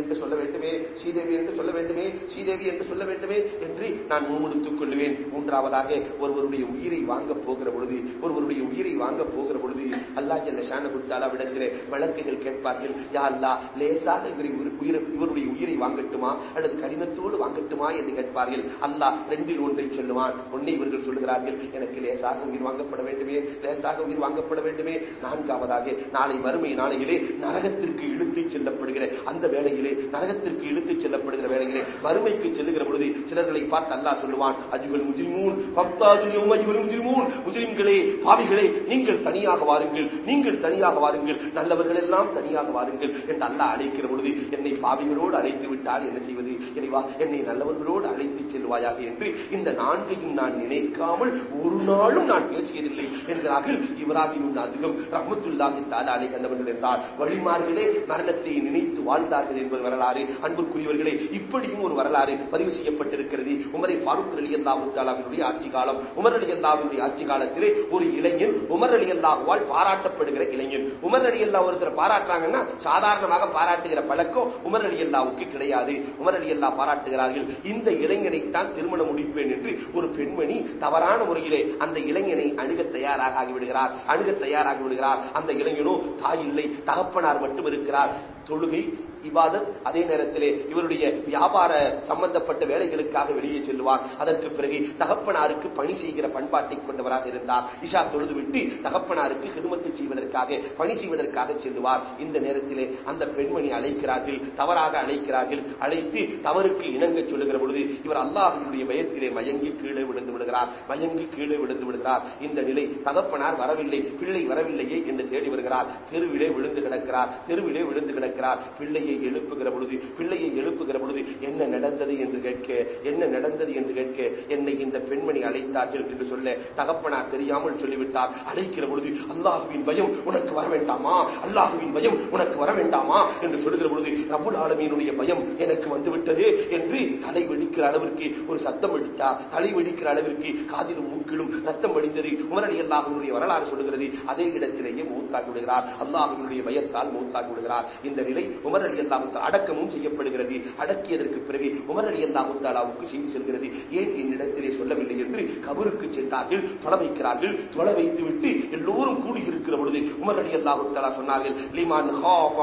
என்று சொல்ல வேண்டுமே? ஸ்ரீதேவி என்று சொல்ல வேண்டுமே? ஸ்ரீதேவி என்று சொல்ல வேண்டுமே? என்று நான் முன்முடுத்துக் கொள்வேன் மூன்றாவதாக ஒருவருடைய உயிரை வாங்க போகிற பொழுது ஒருவருடைய உயிரை வாங்க போகிற பொழுது அல்லா ஜல்ல சாண்டகுத்தாலா விடுகிற வழக்குகள் கேட்பார்கள். யா அல்லா லேசாக இவரை உயிரை இவருடைய உயிரை வாங்கட்டுமா? அல்லது கடினத்தோடு வாங்கட்டுமா? என்று கேட்பார்கள். அல்லாஹ் ரெண்டில் ஒன்றை சொல்லுவான். ஒன்னை இவர்கள் சொல்லுகிறார்கள். எனக்கு லேசாக உயிர் வாங்கப்பட வேண்டுமே லேசாக உயிர் வாங்கப்பட வேண்டுமே. நான்காவதாக நாளை வறுமை நாளையிலே நரகத்திற்கு இழுத்துச் செல்லப்படுகிற அந்த வேளையிலே நரகத்திற்கு இழுத்துச் செல்லப்படுகிற வேளையிலே வறுமைக்கு செல்லுகிற பொழுது சிலர்களை பார்த்து அல்லா சொல்லுவான் அஜுகள் முஜிமூன் முஜிமூன் அஜுவல் முஜிரிம்களே பாவிகளே நீங்கள் தனியாக வாருங்கள் நீங்கள் தனியாக வாருங்கள் நல்லவர்கள் எல்லாம் தனியாக வாருங்கள் என்று அல்லாஹ் அழைக்கிற பொழுது என்னை பாவிகளோடு அழைத்து விட்டால் என்ன செய்வது? இறைவா என்னை நல்லவர்களோடு அழைத்து செல்வாயாக என்று இந்த நான்கையும் நான் நினைக்காமல் ஒரு நாளும் நான் பேசியதில்லை என்கிறார்கள் இவராகியும் அதிகம் ரஹமத்துல்லாஹி தாலாலை கண்டவர்கள் என்றார். வழிமார்களே மரணத்தை நினைத்து வாழ்ந்தார்கள் என்பது வரலாறு. அன்புக்குரியவர்களே இப்படியும் ஒரு வரலாறு பதிவு செய்யப்பட்டிருக்கிறது. உமரை பாருக் அலி அல்லாஹு தாலாவினுடைய ஆட்சி காலம் உமர் அலி அல்லாவினுடைய ஆட்சி காலத்திலே ஒரு இளைஞன் உமர் அலி அல்லாஹுவால் பாராட்டப்படுகிற இளைஞன். உமர் அலி அல்லா ஒருத்தர் பாராட்டுறாங்கன்னா சாதாரணமாக பாராட்டுகிற பழக்கம் உமர் அலி அல்லாவுக்கு கிடையாது. உமர் அலி அல்லா பாராட்டுகிறார்கள் இந்த இளைஞனைத்தான் திருமணம் முடிப்பேன் என்று ஒரு பெண்மணி தவறான முறையிலே அந்த இளைஞனை அணுக தயாராக ஆகிவிடுகிறார் அணுக தயாராகி விடுகிறார். அந்த இளைஞனோ தாய் இல்லை தகப்பனார் மட்டும் இருக்கிறார். தொழுகை இபாதத் அதே நேரத்திலே இவருடைய வியாபார சம்பந்தப்பட்ட வேலைகளுக்காக வெளியே செல்வார் அதற்கு பிறகு தகப்பனாருக்கு பணி செய்கிற பண்பாட்டை கொண்டவராக இருந்தார். இஷா தொழுது விட்டு தகப்பனாருக்கு கிதுமத்து செய்வதற்காக பணி செய்வதற்காக செல்லுவார். இந்த நேரத்திலே அந்த பெண்மணி அழைக்கிறார்கள் தவறாக அழைக்கிறார்கள். அழைத்து தவறுக்கு இணங்க சொல்லுகிற பொழுது இவர் அல்லாஹினுடைய பயத்திலே மயங்கி கீழே விழுந்து விடுகிறார். மயங்கி கீழே விழுந்து விடுகிறார். இந்த நிலை தகப்பனார் வரவில்லை பிள்ளை வரவில்லையே என்று தேடி வருகிறார். தெருவிலே விழுந்து கிடக்கிறார். தெருவிலே விழுந்து கிடக்கிறார். பிள்ளையை பிள்ளையை எழுப்புகிற பொழுது பிள்ளையை எழுப்புகிற பொழுது என்ன நடந்தது என்று கேட்க என்ன நடந்தது என்று கேட்க என்னை இந்த பெண்மணி அழைத்தார்கள் என்று சொல்ல தகப்பனா தெரியாமல் சொல்லிவிட்டார். அழைக்கிற பொழுது அல்லாஹுவின் பயம் உனக்கு வர வேண்டாமா அல்லாஹுவின் பயம் உனக்கு வர வேண்டாமா என்று சொல்லுகிற பொழுது ரபுல் ஆலமீனுடைய பயம் எனக்கு வந்துவிட்டது என்று தலை வெடிக்கிற அளவிற்கு ஒரு சத்தம் எடுத்தார் தலை வெடிக்கிற அளவிற்கு காதிலும் மூக்கிலும் ரத்தம் வடிந்தது. உமர் அலி அல்லாஹினுடைய வரலாறு சொல்லுகிறது அதே இடத்திலேயே மூத்தாக்கி விடுகிறார். அல்லாஹுவினுடைய பயத்தால் மூத்தாக்கி விடுகிறார். இந்த நிலை உமர் அலி அல்லாஹு அடக்கமும் செய்யப்படுகிறது. அடக்கியதற்கு பிறகு உமர் அலி அல்லாஹு தாலாவுக்கு செய்தி செல்கிறது. ஏன் என்னிடத்திலே சொல்லவில்லை என்று கபருக்கு சென்றார்கள் தொலை வைக்கிறார்கள் தொலை வைத்து விட்டு எல்லோரும் கூடியிருக்கிற பொழுது உமர் அலி அல்லாவுத்தாலா சொன்னார்கள் லிமான் ஹாஃப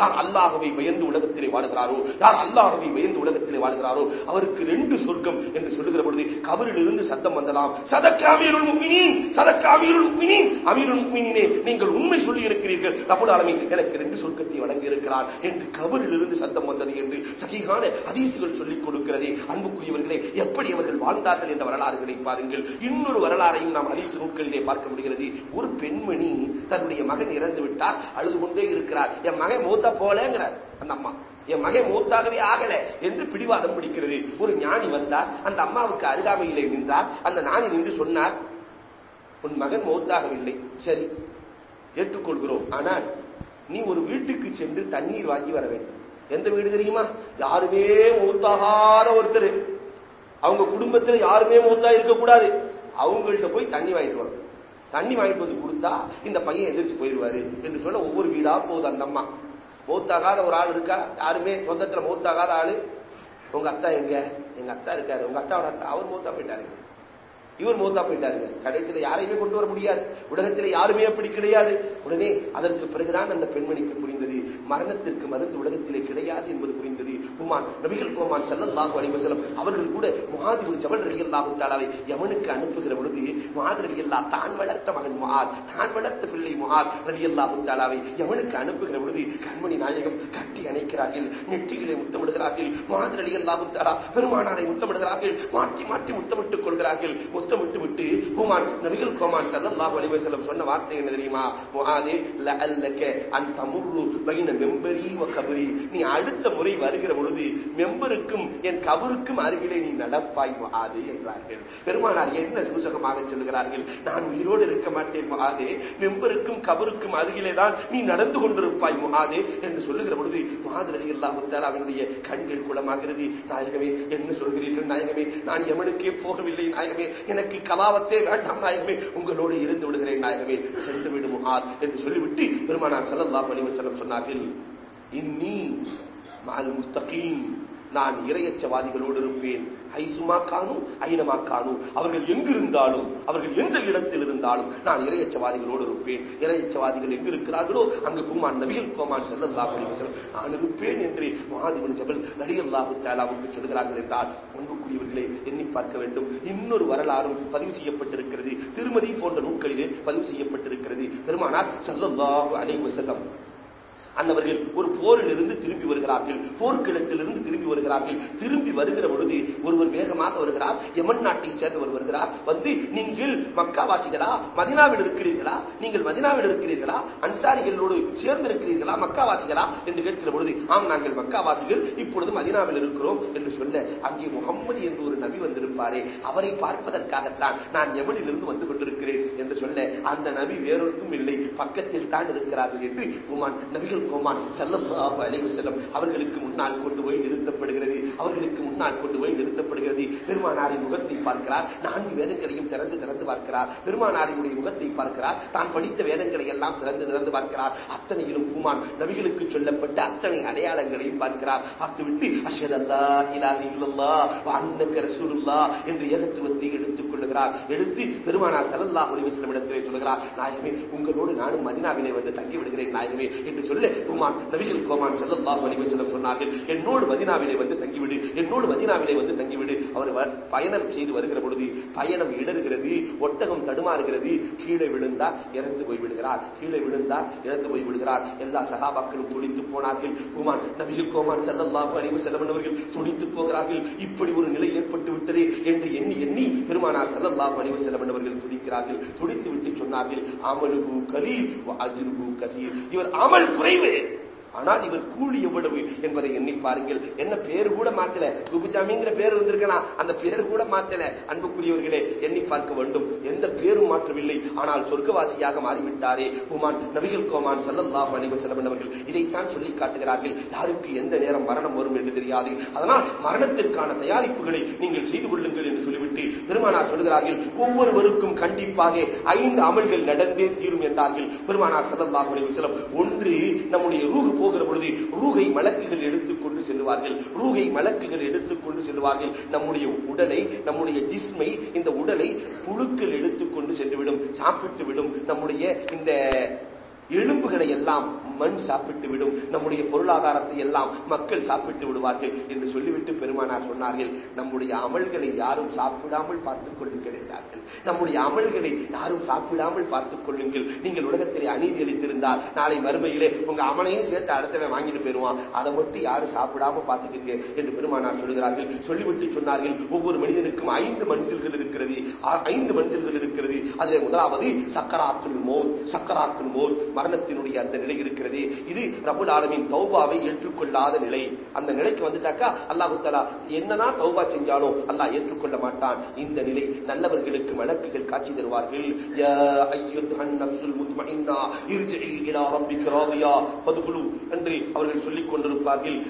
யார் அல்லாஹ்வை பயந்து உலகத்திலே வாழ்கிறாரோ யார் அல்லாஹ்வை பயந்து உலகத்திலே வாழ்கிறாரோ அவருக்கு ரெண்டு சொர்க்கம் என்று சொல்லுகிற பொழுது கபரிலிருந்து சத்தம் வந்ததாம் சதக்க அமீருல் முஃமினீன் சதக்க அமீருல் முஃமினீன் நீங்கள் உண்மை சொல்லி இருக்கிறீர்கள் ரப்பல் ஆலமீன் எனக்கு ரெண்டு சொர்க்கத்தை வழங்கி இருக்கிறார் என்று கபரிலிருந்து சத்தம் வந்தது என்று சகிகான அதிசுகள் சொல்லிக் கொடுக்கிறதே. அன்புக்குரியவர்களே எப்படி அவர்கள் வாழ்ந்தார்கள் என்ற வரலாறுகளை பாருங்கள். இன்னொரு வரலாறையும் நாம் அதிசு நூட்களிலே பார்க்க முடிகிறது. ஒரு பெண்மணி தன்னுடைய மகன் இறந்து விட்டார் அழுது கொண்டே இருக்கிறார். என் மகன் மூத்த போலங்கிறார் அந்த அம்மா. என் மகன் மூத்தாகவே ஆகல என்று பிடிவாதம் பிடிக்கிறது. ஒரு ஞானி வந்தார் அந்த அம்மாவுக்கு அருகாமையிலே நின்றார். அந்த ஞானி நின்று சொன்னார் உன் மகன் மௌத்தாகவில்லை. சரி ஏற்றுக்கொள்கிறோம். ஆனால் நீ ஒரு வீட்டுக்கு சென்று தண்ணீர் வாங்கி வர வேண்டும். எந்த வீடு தெரியுமா? யாருமே மூத்தாகாத ஒருத்தர். அவங்க குடும்பத்துல யாருமே மூத்தா இருக்கக்கூடாது. அவங்கள்ட்ட போய் தண்ணி வாங்கிட்டு வரும் தண்ணி வாங்கிட்டு வந்து கொடுத்தா இந்த பையன் எதிர்த்து போயிடுவாரு என்று சொல்ல ஒவ்வொரு வீடா போகுது அந்த அம்மா. மூத்தாகாத ஒரு ஆள் இருக்கா? யாருமே? சொந்தத்துல மூத்தாகாத ஆளு? உங்க அத்தா எங்க? எங்க அத்தா இருக்காரு. உங்க அத்தாவோட அத்தா அவர் மூத்தா போயிட்டாருங்க இவர் மூத்தா போயிட்டாருங்க. கடைசியில யாரையுமே கொண்டு வர முடியாது. உலகத்தில் யாருமே அப்படி கிடையாது. உடனே அதற்கு பிறகுதான் அந்த பெண்மணிக்கு புரிந்தது. மரணத்திற்கு மருந்து உலகத்திலே கிடையாது என்பது புரிந்தது உமான் நபிகள் குமான் செல்லல்லாஹு அலைவசலம் அவர்கள் கூட முகாதிபுல் ஜபல் ரலியல்லாஹு தாலாவை யமனுக்கு அனுப்புகிற பொழுது முகாத் ரலியல்லா தான் வளர்த்த மகன் முகாத் தான் வளர்த்த பிள்ளை முகாத் ரலியல்லாஹு தாலாவை யமனுக்கு அனுப்புகிற பொழுது கண்மணி நாயகம் கட்டி அணைக்கிறார்கள் நெற்றிகளை முத்தமிடுகிறார்கள் முகாத் ரலியல்லாஹு தாலா பெருமானாரை முத்தமிடுகிறார்கள் மாற்றி மாற்றி முத்தமிட்டுக் கொள்கிறார்கள். முத்தமிட்டு விட்டு குமான் நபிகள் கோமான் சல்லல்லாஹு அலைஹி வஸல்லம் சொன்ன வார்த்தை என்ன தெரியுமா? முஆதே லஅல்லக அன் தமுரு பைன மெம்பரி கபரி. நீ அடுத்த முறை வருகிற பொழுது மெம்பருக்கும் என் கபருக்கும் அருகிலே நீ நடப்பாய் மகாது என்றார்கள். பெருமானார் என்ன சூசகமாக சொல்லுகிறார்கள்? நான் உயிரோடு இருக்க மாட்டேன் மகாதே மெம்பருக்கும் கபருக்கும் அருகிலே தான் நீ நடந்து கொண்டிருப்பாய் மகாதே என்று சொல்லுகிற பொழுது மாதிரி ரலியல்லாஹு அவனுடைய கண்கள் குளமாகிறது. நாயகமே என்ன சொல்கிறீர்கள் நாயகமே? நான் எவனுக்கே போகவில்லை நாயகமே. எனக்கு கலாவத்தே வேண்டாம் நாயகமே. உங்களோடு இருந்து விடுகிறேன் நாயகமே. சென்று விடும் என்று சொல்லிவிட்டு பெருமானார் செல்லல்லா அலைஹி வஸல்லம் சொன்னார்கள். இன்னி மால் முத்தகீன் நான் இரையச்சவாதிகளோடு இருப்பேன். ஐசுமா காணும் ஐனமா காணும் அவர்கள் எங்கிருந்தாலும் அவர்கள் எந்த இடத்தில் இருந்தாலும் நான் இரையச்சவாதிகளோடு இருப்பேன். இரையச்சவாதிகள் எங்கு இருக்கிறார்களோ அங்கு குமான் நபிகள் கோமான் செல்லல்லா செல்லும் நான் இருப்பேன் என்று மகாதிபன் ஜபல் நடிகல்லாஹு தாலாவுக்கு சொல்கிறார்கள் என்றால் அன்புக்குரியவர்களே எண்ணி பார்க்க வேண்டும். இன்னொரு வரலாறும் பதிவு செய்யப்பட்டிருக்கிறது. திருமதி போன்ற நூல்களிலே பதிவு செய்யப்பட்டிருக்கிறது. பெருமானார் செல்லல்லாஹு அலைஹி அந்தவர்கள் ஒரு போரில் இருந்து திரும்பி வருகிறார்கள். போர்க்கிடத்திலிருந்து திரும்பி வருகிறார்கள். திரும்பி வருகிற பொழுது ஒருவர் வேகமாக வருகிறார். யமன் நாட்டை சேர்ந்தவர் வருகிறார். வந்து நீங்கள் மக்காவாசிகளா? மதினாவில் இருக்கிறீர்களா? நீங்கள் மதினாவில் இருக்கிறீர்களா? அன்சாரிகளோடு சேர்ந்து இருக்கிறீர்களா மக்காவாசிகளா? என்று கேட்கிற பொழுது ஆம் நாங்கள் மக்காவாசிகள். இப்பொழுது மதினாவில் இருக்கிறோம் என்று சொல்ல அங்கே முகம்மது என்று ஒரு நபி வந்திருப்பாரே. அவரை பார்ப்பதற்காகத்தான் நான் யமனில் வந்து கொண்டிருக்கிறேன் என்று சொல்ல அந்த நபி வேறொருக்கும் இல்லை. பக்கத்தில் தான் இருக்கிறார்கள் என்று உமான் நபிகள் கோமான் செல்லல்லாஹு அலைஹி செல்லம் அவர்களுக்கு முன்னால் கொண்டு போய் நிறுத்தப்படுகிறது. அவர்களுக்கு முன்னால் கொண்டு போய் நிறுத்தப்படுகிறது. பெருமானாரின் முகத்தை பார்க்கிறார். நான்கு வேதங்களையும் திறந்து திறந்து பார்க்கிறார். பெருமானாரினுடைய முகத்தை பார்க்கிறார். தான் படித்த வேதங்களை எல்லாம் திறந்து திறந்து பார்க்கிறார். அத்தனையிலும் பூமான் நபிகளுக்கு சொல்லப்பட்ட அத்தனை அடையாளங்களையும் பார்க்கிறார். பார்த்துவிட்டு அஷத் அல்லா இலாஹ இல்லல்லாஹ் வ அன்னக என்று ஏகத்துவத்தை எடுத்துக் கொள்ளுகிறார். எடுத்து பெருமானார் ஸல்லல்லாஹு அலைஹி வஸல்லம் இடத்திலே சொல்கிறார் நாயகமே உங்களோடு நானும் மதினாவிலே வந்து தங்கி விடுகிறேன் நாயகமே என்று சொல்ல உமான் நபிகள் கோமான் ஸல்லல்லாஹு அலைஹி வஸல்லம் சொன்னார்கள் என்னோடு மதினாவிலே வந்து தங்கிவிடு என்னோடு மதினாவிலே வந்து தங்கிவிடு. அவர் பயணம் செய்து வருகிற பொழுது பயணம் இடறுகிறது ஒட்டகம் தடுமாறுகிறது கீழே விழுந்தா இறந்து போய் விடுகிறார் கீழே விழுந்தா இறந்து போய் விடுகிறார். எல்லா சகாபாக்களும் துடித்து போனார்கள். குமான் நபிகள் கோமான் ஸல்லல்லாஹு வலிவு வஸல்லம் துடித்து போகிறார்கள். இப்படி ஒரு நிலை ஏற்பட்டு விட்டதே என்று எண்ணி எண்ணி பெருமானார் ஸல்லல்லாஹு வலிவு வஸல்லம் துடிக்கிறார்கள். துடித்து விட்டு சொன்னார்கள் அமலுகு கலீல் வ கசீர். இவர் அமல் குறைவு it. ஆனால் இவர் கூலி எவ்வளவு என்பதை எண்ணி பாருங்கள். என்ன பேரு கூட மாத்தல. குபுசாமிங்கிற பேர் வந்திருக்கலாம். அந்த பேரு கூட மாத்தல. அன்புக்குரியவர்களே எண்ணி பார்க்க வேண்டும். எந்த பேரும் மாற்றவில்லை. ஆனால் சொர்க்கவாசியாக மாறிவிட்டாரே குமான் நபிகள் கோமான் செல்லல்லா அலிவ செலவன் இதைத்தான் சொல்லி காட்டுகிறார்கள். யாருக்கு எந்த நேரம் மரணம் வரும் என்று தெரியாது. அதனால் மரணத்திற்கான தயாரிப்புகளை நீங்கள் செய்து கொள்ளுங்கள் என்று சொல்லிவிட்டு பெருமானார் சொல்கிறார்கள் ஒவ்வொருவருக்கும் கண்டிப்பாக ஐந்து அமல்கள் நடந்தே தீரும் என்றார்கள். பெருமானார் செல்லல்லா அலிவ செல்லம் ஒன்று நம்முடைய ரூகு போகிற பொழுது ரூகை மலக்குகள் எடுத்துக்கொண்டு செல்வார்கள் ரூகை மலக்குகள் எடுத்துக்கொண்டு செல்வார்கள் நம்முடைய உடலை நம்முடைய ஜிஸ்மை இந்த உடலை புழுக்கள் எடுத்துக்கொண்டு சென்றுவிடும் சாப்பிட்டு விடும் நம்முடைய இந்த எலும்புகளை எல்லாம் மண் சாப்பிட்டு விடும். நம்முடைய பொருளாதாரத்தை எல்லாம் மக்கள் சாப்பிட்டு விடுவார்கள் என்று சொல்லிவிட்டு பெருமானார் சொன்னார்கள் நம்முடைய அமல்களை யாரும் சாப்பிடாமல் பார்த்துக் கொள்ளுங்கள் என்றார்கள். நம்முடைய அமல்களை யாரும் சாப்பிடாமல் பார்த்துக் கொள்ளுங்கள். நீங்கள் உலகத்திலே அநீதி அளித்திருந்தால் நாளை மறுமையிலே உங்க அமலையும் சேர்த்து அடுத்தவன் வாங்கிட்டு போயிருவான் அதை மட்டும் யாரும் சாப்பிடாம பார்த்துக்கங்க என்று பெருமானார் சொல்கிறார்கள். சொல்லிவிட்டு சொன்னார்கள் ஒவ்வொரு மனிதனுக்கும் ஐந்து மனுஷர்கள் ஐந்து மனுஷர்கள் இருக்கிறது. அதிலே முதலாவது சக்கராத்துல் மோத் சக்கராத்துல் மோத் மரணத்தினுடைய அந்த நிலை இருக்கிறது. இது ரபுல் ஆலமின் தௌபாவை ஏற்றுக்கொள்ளாத நிலை. அந்த நிலைக்கு வந்துட்டாக்கா அல்லாஹு தலா என்னதான் தௌபா செஞ்சாலும் அல்லாஹ் ஏற்றுக்கொள்ள மாட்டான். இந்த நிலை நல்லவர்களுக்கு மலக்குகள் காட்சி தருவார்கள். என்று அவர்கள் சொல்லிக் கொண்டிருப்பார்கள்.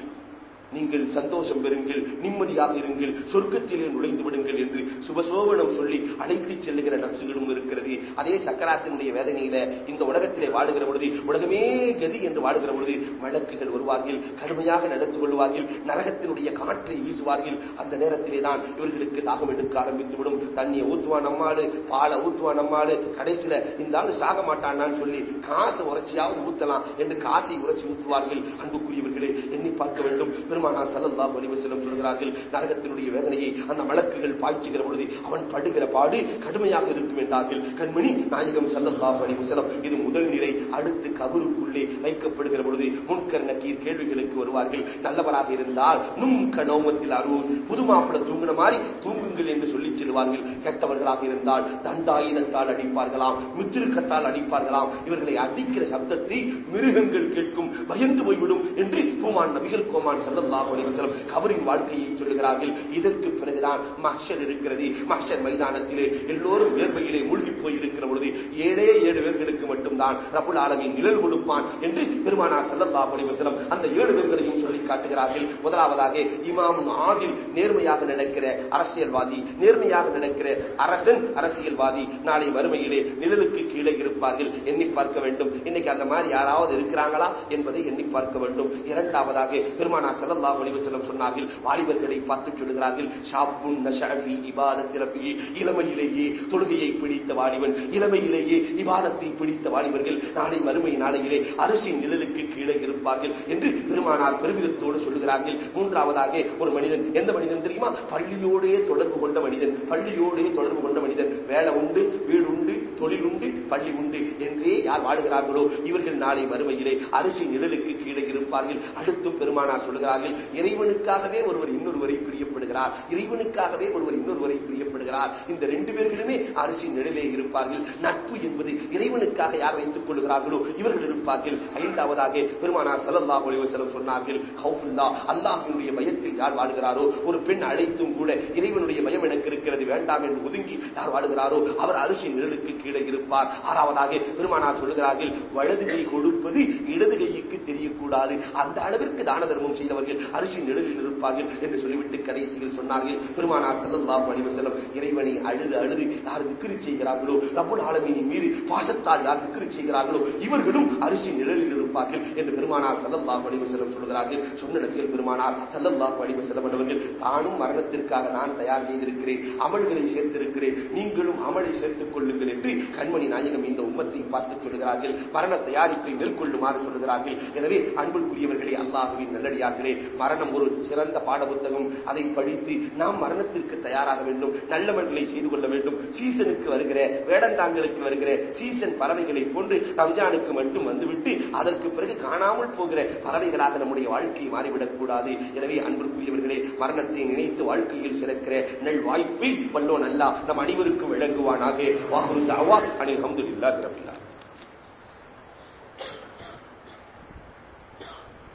நீங்கள் சந்தோஷம் பெறுங்கள் நிம்மதியாக இருங்கள் சொர்க்கத்திலே நுழைந்து விடுங்கள் என்று சுபசோபனம் சொல்லி அழைத்துச் செல்லுகிற நப்சுகளும் இருக்கிறது. அதே சக்கராத்தினுடைய வேதனையில இந்த உலகத்திலே வாழுகிற பொழுது உலகமே கதி என்று வாழுகிற பொழுது வழக்குகள் வருவார்கள் கடுமையாக நடந்து கொள்வார்கள் நரகத்தினுடைய காற்றை வீசுவார்கள். அந்த நேரத்திலே தான் இவர்களுக்கு தாகம் எடுக்க ஆரம்பித்துவிடும். தண்ணியை ஊத்துவான் நம்மாடு பாலை ஊத்துவான் நம்மாடு கடைசியில இந்த ஆளு சாக மாட்டான்னு சொல்லி காசு உரைச்சியாவது ஊத்தலாம் என்று காசை உரைச்சி ஊத்துவார்கள் அன்புக்குரியவர்களே. எண்ணி பார்க்க வேண்டும். பெருமானார் சல்லல்லா அலிவசலம் சொல்கிறார்கள் நரகத்தினுடைய வேதனையை அந்த வழக்குகள் பாய்ச்சுகிற பொழுது அவன் படுகிற பாடு கடுமையாக இருக்கும் என்றார்கள். கண்மணி நாயகம் சல்லல்லா அலிவசலம் இது முதல் நிலை. அடுத்து கபருக்குள்ளே வைக்கப்படுகிற பொழுது முன்கர் நக்கீர் கேள்விகளுக்கு வருவார்கள். நல்லவராக இருந்தால் நும் கனோமத்தில் அருள். புது மாப்பிள தூங்கின மாதிரி தூங்குங்கள் என்று சொல்லி செல்வார்கள். கெட்டவர்களாக இருந்தால் தண்டாயுதத்தால் அடிப்பார்களாம் மித்திருக்கத்தால் அடிப்பார்களாம். இவர்களை அடிக்கிற சப்தத்தை மிருகங்கள் கேட்கும். பயந்து போய்விடும் என்று பூமான் நபிகள் கோமான் செல்லம் செல்லம் கபரின் வாழ்க்கையை சொல்லுகிறார்கள். இதற்கு பிறகுதான் மஹர் இருக்கிறது. மஹர் மைதானத்திலே எல்லோரும் வேர்வையிலே மூழ்கி போயிருக்கிற பொழுது ஏழே ஏழு பேர்களுக்கு மட்டும்தான் ரபுல் ஆலமின் நிழல் கொடுப்பான் என்று பெருமானா பெருமானார் செல்லல்லா செல்லம் அந்த ஏழு பேர்களையும் சொல்லி காட்டுகிறார்கள். முதலாவதாக இமாம் ஆதில் நேர்மையாக நடக்கிற அரசியல்வாதி நேர்மையாக நடக்கிற அரசன் அரசியல்வாதி நாளை வறுமையிலே நிழலுக்கு கீழே இருப்பார்கள். எண்ணி பார்க்க வேண்டும். இன்னைக்கு அந்த மாதிரி யாராவது இருக்கிறாங்களா என்பதை எண்ணி பார்க்க வேண்டும். இரண்டாவதாக பெருமானா சல்லல்லாஹு அலைஹி வஸல்லம் சொன்னார்கள். வாலிபர்களை பார்த்து சொல்கிறார்கள் ஷாப்புன் நஷாஃபி இபாதத்திரப்பி இளமையிலேயே தொழுகையை பிடித்த வாலிபன் இளமையிலேயே இபாதத்தை பிடித்த வாலிபர்கள் நாளை மறுமை நாளையிலே அரசின் நிழலுக்கு கீழே இருப்பார்கள் என்று பெருமானார் பெருமிதத்தோடு சொல்லுகிறார்கள். மூன்றாவதாக ஒரு மனிதன் எந்த மனிதன் தெரியுமா? பள்ளியோடே தொடர்பு கொண்ட மனிதன் பள்ளியோடே தொடர்பு கொண்ட மனிதன். வேலை உண்டு வீடு உண்டு தொழில் உண்டு பள்ளி உண்டு என்றே யார் வாடுகிறார்களோ இவர்கள் நாளை மறுமையிலே அரிசி நிழலுக்கு கீழே இருப்பார்கள். அடுத்தும் பெருமானார் சொல்லுகிறார்கள் இறைவனுக்காகவே ஒருவர் இன்னொருவரை பிரியப்படுகிறார். இறைவனுக்காகவே ஒருவர் இன்னொருவரை பிரியப்படுகிறார். இந்த ரெண்டு பேர்களுமே அரிசி நிழலே இருப்பார்கள். நட்பு என்பது இறைவனுக்காக யார் வைத்துக் கொள்கிறார்களோ இவர்கள் இருப்பார்கள். ஐந்தாவதாக பெருமானார் சல்லல்லா ஒளிவசலம் சொன்னார்கள் ஹவுஃபுல்லா அல்லாஹினுடைய பயத்தில் யார் வாடுகிறாரோ ஒரு பெண் அழைத்தும் கூட இறைவனுடைய பயம் எனக்கு இருக்கிறது வேண்டாம் என்று ஒதுங்கி யார் வாடுகிறாரோ அவர் அரிசி நிழலுக்கு கீழே கீழே இருப்பார் ஆறாவதாக பெருமானார் சொல்லுகிறார்கள் வலது கை கொடுப்பது இடது கைக்கு தெரியக்கூடாது. அந்த அளவிற்கு தான தர்மம் செய்தவர்கள் அரிசி நிழலில் இருப்பார்கள் என்று சொல்லிவிட்டு கடைசியில் சொன்னார்கள் பெருமானார் செல்லும் பாபு அலைஹி செல்லும் இறைவனை அழுது அழுது யார் திக்ரி செய்கிறார்களோ ரப்புல் ஆலமியின் மீது பாசத்தால் யார் திக்ரி செய்கிறார்களோ இவர்களும் அரிசி நிழலில் இருப்பார்கள் என்று பெருமானார் செல்லும் பாபு அலைஹி செல்லும் சொல்கிறார்கள் சொன்ன நபிகள் பெருமானார் பாபு அலைஹி செல்லும் அவர்கள் தானும் மரணத்திற்காக நான் தயார் செய்திருக்கிறேன் அமல்களை சேர்த்திருக்கிறேன் நீங்களும் அமலை சேர்த்துக் கொள்ளுங்கள் என்று கண்மணி நாயகம் இந்த உம்மத்தை பார்த்து சொல்கிறார்கள் மரண தயாரிப்பை மேற்கொள்ளுமாறு சொல்கிறார்கள் எனவே அன்புக்குரியவர்களே அல்லாஹுவின் நல்லடியார்களே மரணம் ஒரு சிறந்த பாட புத்தகம் அதை படித்து நாம் மரணத்திற்கு தயாராக வேண்டும் நல்லவன்களை செய்து கொள்ள வேண்டும். சீசனுக்கு வருகிற வேடந்தாங்களுக்கு வருகிற சீசன் பறவைகளை போன்று ரம்ஜானுக்கு மட்டும் வந்துவிட்டு அதற்கு பிறகு காணாமல் போகிற பறவைகளாக நம்முடைய வாழ்க்கை மாறிவிடக் கூடாது. எனவே அன்புக்குரியவர்களே மரணத்தை நினைத்து வாழ்க்கையில் சிறக்கிற நல் வாய்ப்பை வல்லோன் அல்லா நம் அனைவருக்கும் விளங்குவானாக. வாகுருந்தா வாகுரு தாவா அனில் அஹமதுல்லா ரபில்லா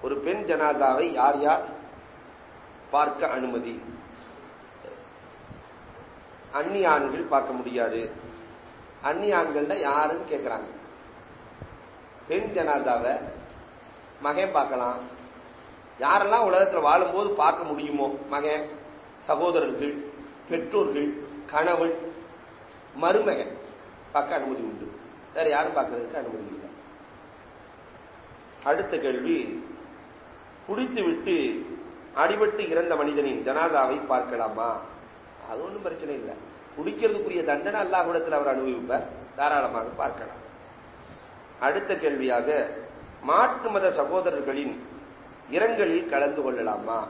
ஒரு பெண் ஜனாசாவை யார் யார் பார்க்க அனுமதி அந்நிய ஆண்கள் பார்க்க முடியாது அந்நிய ஆண்கள்ல யாருன்னு கேட்கிறாங்க பெண் ஜனாசாவை மகன் பார்க்கலாம் யாரெல்லாம் உலகத்தில் வாழும்போது பார்க்க முடியுமோ மகன் சகோதரர்கள் பெற்றோர்கள் கணவன் மருமகன் பார்க்க அனுமதி உண்டு. வேற யாரும் பார்க்கறதுக்கு அனுமதி இல்லை. அடுத்த கேள்வி குடித்து விட்டு அடிபட்டு இறந்த மனிதனின் ஜனாதாவை பார்க்கலாமா? அது ஒன்றும் பிரச்சனை இல்லை. குடிக்கிறதுக்குரிய தண்டனை அல்லாஹூடத்தில் அவர் அனுபவிப்பார். தாராளமாக பார்க்கலாம். அடுத்த கேள்வியாக மாற்று மத சகோதரர்களின் இரங்கலில் கலந்து கொள்ளலாமா?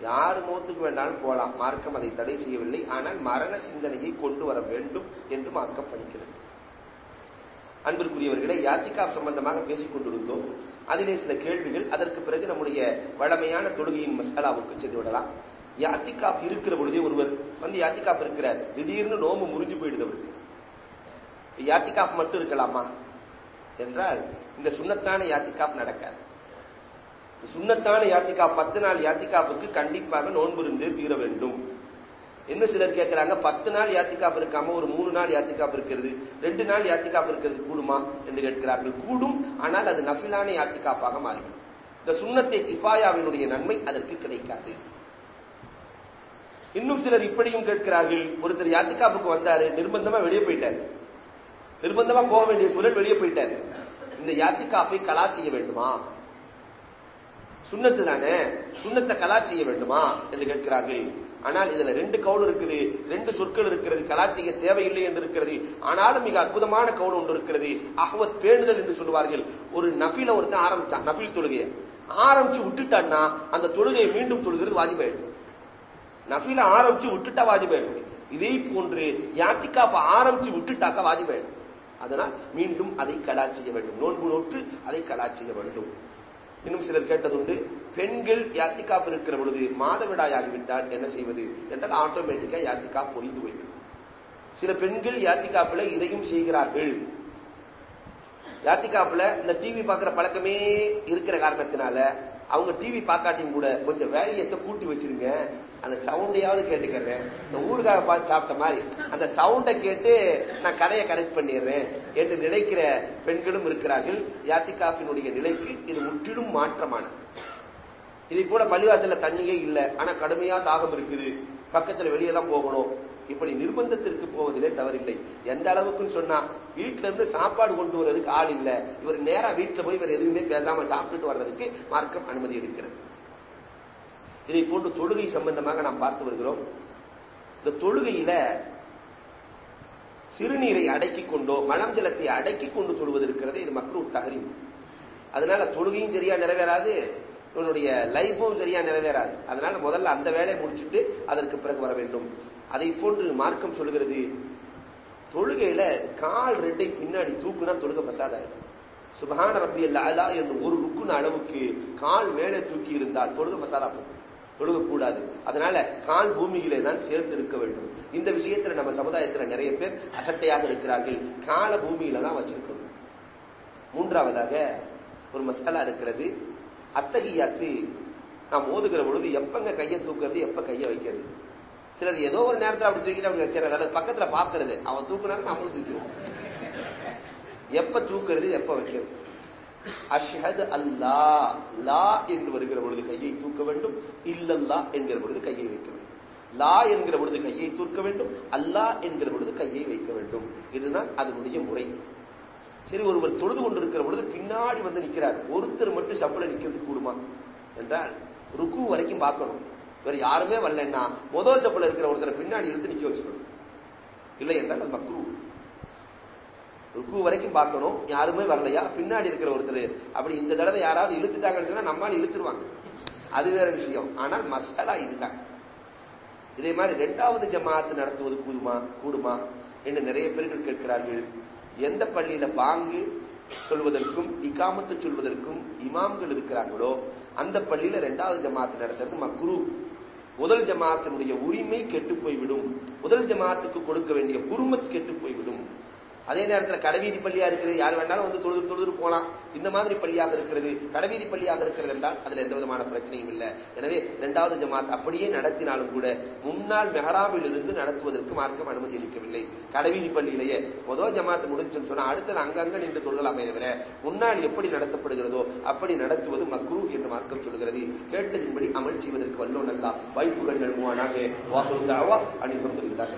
யார் மூத்துக்கு வேண்டாலும் போலாம் மார்க்கம் அதை தடை செய்யவில்லை. ஆனால் மரண சிந்தனையை கொண்டு வர வேண்டும் என்று மார்க்கம் படிக்கிறது. அன்பிற்குரியவர்களை யாத்திகா சம்பந்தமாக பேசிக் கொண்டிருந்தோம். அதிலே சில கேள்விகள். அதற்கு பிறகு நம்முடைய வளமையான தொழுகையின் மசாலாவுக்கு சென்று விடலாம். யாத்திகாப் இருக்கிற பொழுதே ஒருவர் வந்து யாத்திகாப் இருக்கிறார் திடீர்னு நோம்பு முறிஞ்சு போயிடுது அவருக்கு. யாத்திகாப் மட்டும் இருக்கலாமா? என்றால் இந்த சுண்ணத்தான யாத்திகாப் நடக்காது. சுண்ணத்தான யாத்திகா பத்து நாள் யாத்திகாப்புக்கு கண்டிப்பாக நோன்பு இருந்து தீர வேண்டும். என்ன சிலர் கேட்கிறாங்க பத்து நாள் யாத்திகாப் இருக்காம ஒரு மூணு நாள் யாத்திகாப் இருக்கிறது ரெண்டு நாள் யாத்திகாப் இருக்கிறது கூடுமா என்று கேட்கிறார்கள். கூடும் ஆனால் அது நஃபிலான யாத்திகாப்பாக மாறிடும் இந்த சுண்ணத்தை கிஃபாயாவினுடைய நன்மை அதற்கு கிடைக்காது. இன்னும் சிலர் இப்படியும் கேட்கிறார்கள் ஒருத்தர் யாத்திகாப்புக்கு வந்தாரு நிர்பந்தமா வெளியே போயிட்டார். நிர்பந்தமா போக வேண்டிய சூழல் வெளியே போயிட்டாரு. இந்த யாத்திகாப்பை கலா செய்ய வேண்டுமா? சுண்ணத்து தானே? சுண்ணத்தை கலா செய்ய வேண்டுமா? என்று கேட்கிறார்கள். ஆனால் இதுல ரெண்டு கவுல் இருக்குது. ரெண்டு சொற்கள் இருக்கிறது. கலாச்சிய தேவையில்லை என்று இருக்கிறது. ஆனாலும் மிக அற்புதமான கவுல் ஒன்று இருக்கிறது. அஹ்வத் பேணுதல் என்று சொல்லுவார்கள். ஒரு நஃபில ஒருத்தன் ஆரம்பிச்சான். நஃபில் தொழுகையை. ஆரம்பிச்சு விட்டுட்டான்னா அந்த தொழுகையை மீண்டும் தொழுகிறது வாஜிபாயிடும் நஃபில ஆரம்பிச்சு விட்டுட்டா வாஜிபாயிடும் இதே போன்று யாத்திகாப்ப ஆரம்பிச்சு விட்டுட்டாக்கா வாஜிபாயிடும் அதனால் மீண்டும் அதை கலா செய்ய வேண்டும். நோன்பு நோற்று அதை கலா செய்ய வேண்டும். இன்னும் சிலர் கேட்டதுண்டு பெண்கள் யாத்திகாப் இருக்கிற பொழுது மாதவிடாயாகிவிட்டால் என்ன செய்வது? என்றால் ஆட்டோமேட்டிக்கா யாத்திகா பொய்ந்து போய்விடும். சில பெண்கள் யாத்திகாப்புல இதையும் செய்கிறார்கள். யாத்திகாப்புல இந்த டிவி பார்க்கிற பழக்கமே இருக்கிற காரணத்தினால அவங்க டிவி பார்க்காட்டியும் கூட கொஞ்சம் வேலையத்தை கூட்டி வச்சிருங்க. அந்த சவுண்டையாவது கேட்டுக்கிறது இந்த ஊருக்காக பார்த்து சாப்பிட்ட மாதிரி. அந்த சவுண்டை கேட்டு நான் கதையை கரெக்ட் பண்ணிடுறேன் என்று நினைக்கிற பெண்களும் இருக்கிறார்கள். யாத்திகாப்பினுடைய நிலைக்கு இது முற்றிலும் மாற்றமானது. இது கூட பள்ளிவாசல்ல தண்ணியே இல்லை. ஆனா கடுமையா தாகம் இருக்குது. பக்கத்துல வெளியே தான் போகணும். இப்படி நிர்பந்தத்திற்கு போவதிலே தவறில்லை. எந்த அளவுக்குன்னு சொன்னா வீட்டுல இருந்து சாப்பாடு கொண்டு வர்றதுக்கு ஆள் இல்லை. இவர் நேரா வீட்டுல போய் இவர் எதுவுமே பேசாம சாப்பிட்டுட்டு வர்றதுக்கு மார்க்கம் அனுமதி எடுக்கிறது. இதை போன்று தொழுகை சம்பந்தமாக நாம் பார்த்து வருகிறோம். இந்த தொழுகையில சிறுநீரை அடக்கி கொண்டோ மலம் ஜலத்தை அடக்கி கொண்டு தொழுவது இருக்கிறது இது மக்கள் தகரிம் அதனால தொழுகையும் சரியா நிறைவேறாது இவனுடைய லைஃபும் சரியா நிறைவேறாது. அதனால முதல்ல அந்த வேலையை முடிச்சுட்டு அதற்கு பிறகு வர வேண்டும். அதை போன்று மார்க்கம் சொல்லுகிறது தொழுகையில கால் ரெட்டை பின்னாடி தூக்குனா தொழுக பசாதாயிடும் சுபஹான ரப்பி அல்லா என்று ஒரு ருக்குன அளவுக்கு கால் மேலே தூக்கி இருந்தால் தொழுக பசாதா போகும். தொழுகக்கூடாது அதனால கால் பூமியிலே தான் சேர்ந்து இருக்க வேண்டும். இந்த விஷயத்துல நம்ம சமுதாயத்துல நிறைய பேர் அசட்டையாக இருக்கிறார்கள். கால பூமியில தான் வச்சிருக்கணும். மூன்றாவதாக ஒரு மசாலா இருக்கிறது. அத்தகையாத்து நாம் ஓதுகிற பொழுது எப்பங்க கையை தூக்குறது எப்ப கையை வைக்கிறது? சிலர் ஏதோ ஒரு நேரத்தில் அப்படி தூக்கிட்டு அப்படி வச்சிடறது அதாவது பக்கத்துல பாக்குறது அவன் தூக்குனாலும் நம்மளும் தூக்கிடுவோம். எப்ப தூக்குறது எப்ப வைக்கிறது? அஷ்ஹது அல்லா லா என்று வருகிற பொழுது கையை தூக்க வேண்டும் இல்லல்லா என்கிற பொழுது கையை வைக்க வேண்டும். லா என்கிற பொழுது கையை தூக்க வேண்டும் அல்லா என்கிற பொழுது கையை வைக்க வேண்டும். இதுதான் அதனுடைய முறை. சரி ஒருவர் தொழுது கொண்டிருக்கிற பொழுது பின்னாடி வந்து நிற்கிறார் ஒருத்தர் மட்டும் சப்பல நிக்கிறது கூடுமா? என்றால் ருக்கு வரைக்கும் பார்க்கணும். வேற யாருமே வரலன்னா முதல் சப்பல இருக்கிற ஒருத்தரை பின்னாடி இழுத்து நிக்க வச்சுக்கணும். இல்லை என்றால் அது மக்ரூ. ருக்கு வரைக்கும் பார்க்கணும். யாருமே வரலையா? பின்னாடி இருக்கிற ஒருத்தர். அப்படி இந்த தடவை யாராவது இழுத்துட்டாங்கன்னு சொன்னா நம்மால் இழுத்துருவாங்க. அது வேற விஷயம். ஆனால் மசாலா இதுதான். இதே மாதிரி இரண்டாவது ஜமாத்து நடத்துவது கூடுமா? கூடுமா? என்று நிறைய பேர்கள் கேட்கிறார்கள். எந்த பள்ளியில பாங்கு சொல்வதற்கும் இக்காமத்து சொல்வதற்கும் இமாம்கள் இருக்கிறார்களோ அந்த பள்ளியில இரண்டாவது ஜமாத்து நடத்துறது மக்ரு. முதல் ஜமாத்தினுடைய உரிமை கெட்டு போய்விடும். முதல் ஜமாத்துக்கு கொடுக்க வேண்டிய குருமத் கெட்டு போய்விடும். அதே நேரத்தில் கடைவீதி பள்ளியா இருக்குது யார் வேணாலும் வந்து தொழுது தொழுது போலாம். இந்த மாதிரி பள்ளியாக இருக்கிறது கடைவீதி பள்ளியாக இருக்கிறது என்றால் அதுல எந்த விதமான பிரச்சனையும் இல்லை. எனவே இரண்டாவது ஜமாத் அப்படியே நடத்தினாலும் கூட முன்னாள் மெஹராமில் இருந்து நடத்துவதற்கு மார்க்கம் அனுமதி அளிக்கவில்லை. கடைவீதி பள்ளியிலேயே முதல் ஜமாத் முடிஞ்சுன்னு சொன்னா அடுத்தது அங்கங்க நின்று தொழுதலாமே தவிர முன்னால் எப்படி நடத்தப்படுகிறதோ அப்படி நடத்துவது மக்ரூ என்று மார்க்கம் சொல்கிறது. கேட்டதின்படி அமல் செய்வதற்கு வல்லோ நல்லா வாய்ப்புகள் நல்குவானாக. வாகுந்தாவா அணிவந்திருந்தார்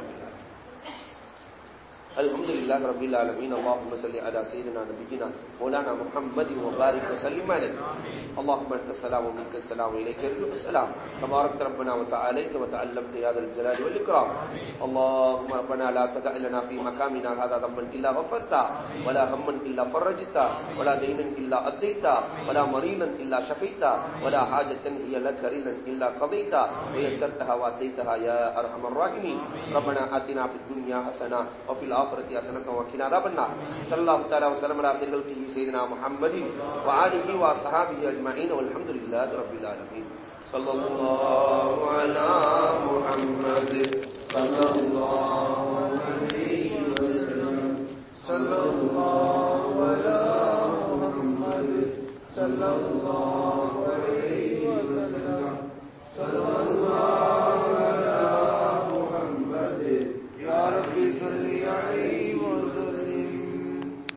الحمد لله رب العالمين اللهم صل على سيدنا نبينا مولانا محمد و وبارك وسلم عليه اللهم انت السلام ومنك السلام اليك يرجو السلام. تبارك ربنا وتعاليت وتعلمت يا ذا الجلال والاكرام اللهم ربنا لا تدع لنا في مقامنا هذا ذنبا الا غفرته ولا هما الا فرجته ولا دينا الا اديته ولا مريضا الا شفيته ولا حاجه هي لك ريلا الا قضيتها ويسرتها واتيتها يا ارحم الراحمين. ربنا اتنا في الدنيا حسنه وفي المغافرة حسنة وقنا عذاب النار. صلى الله وسلم على خير خلقه سيدنا محمد وآله وصحبه أجمعين والحمد لله رب العالمين صلى الله على محمد. صلى الله عليه وسلم. صلى محمد صلى الله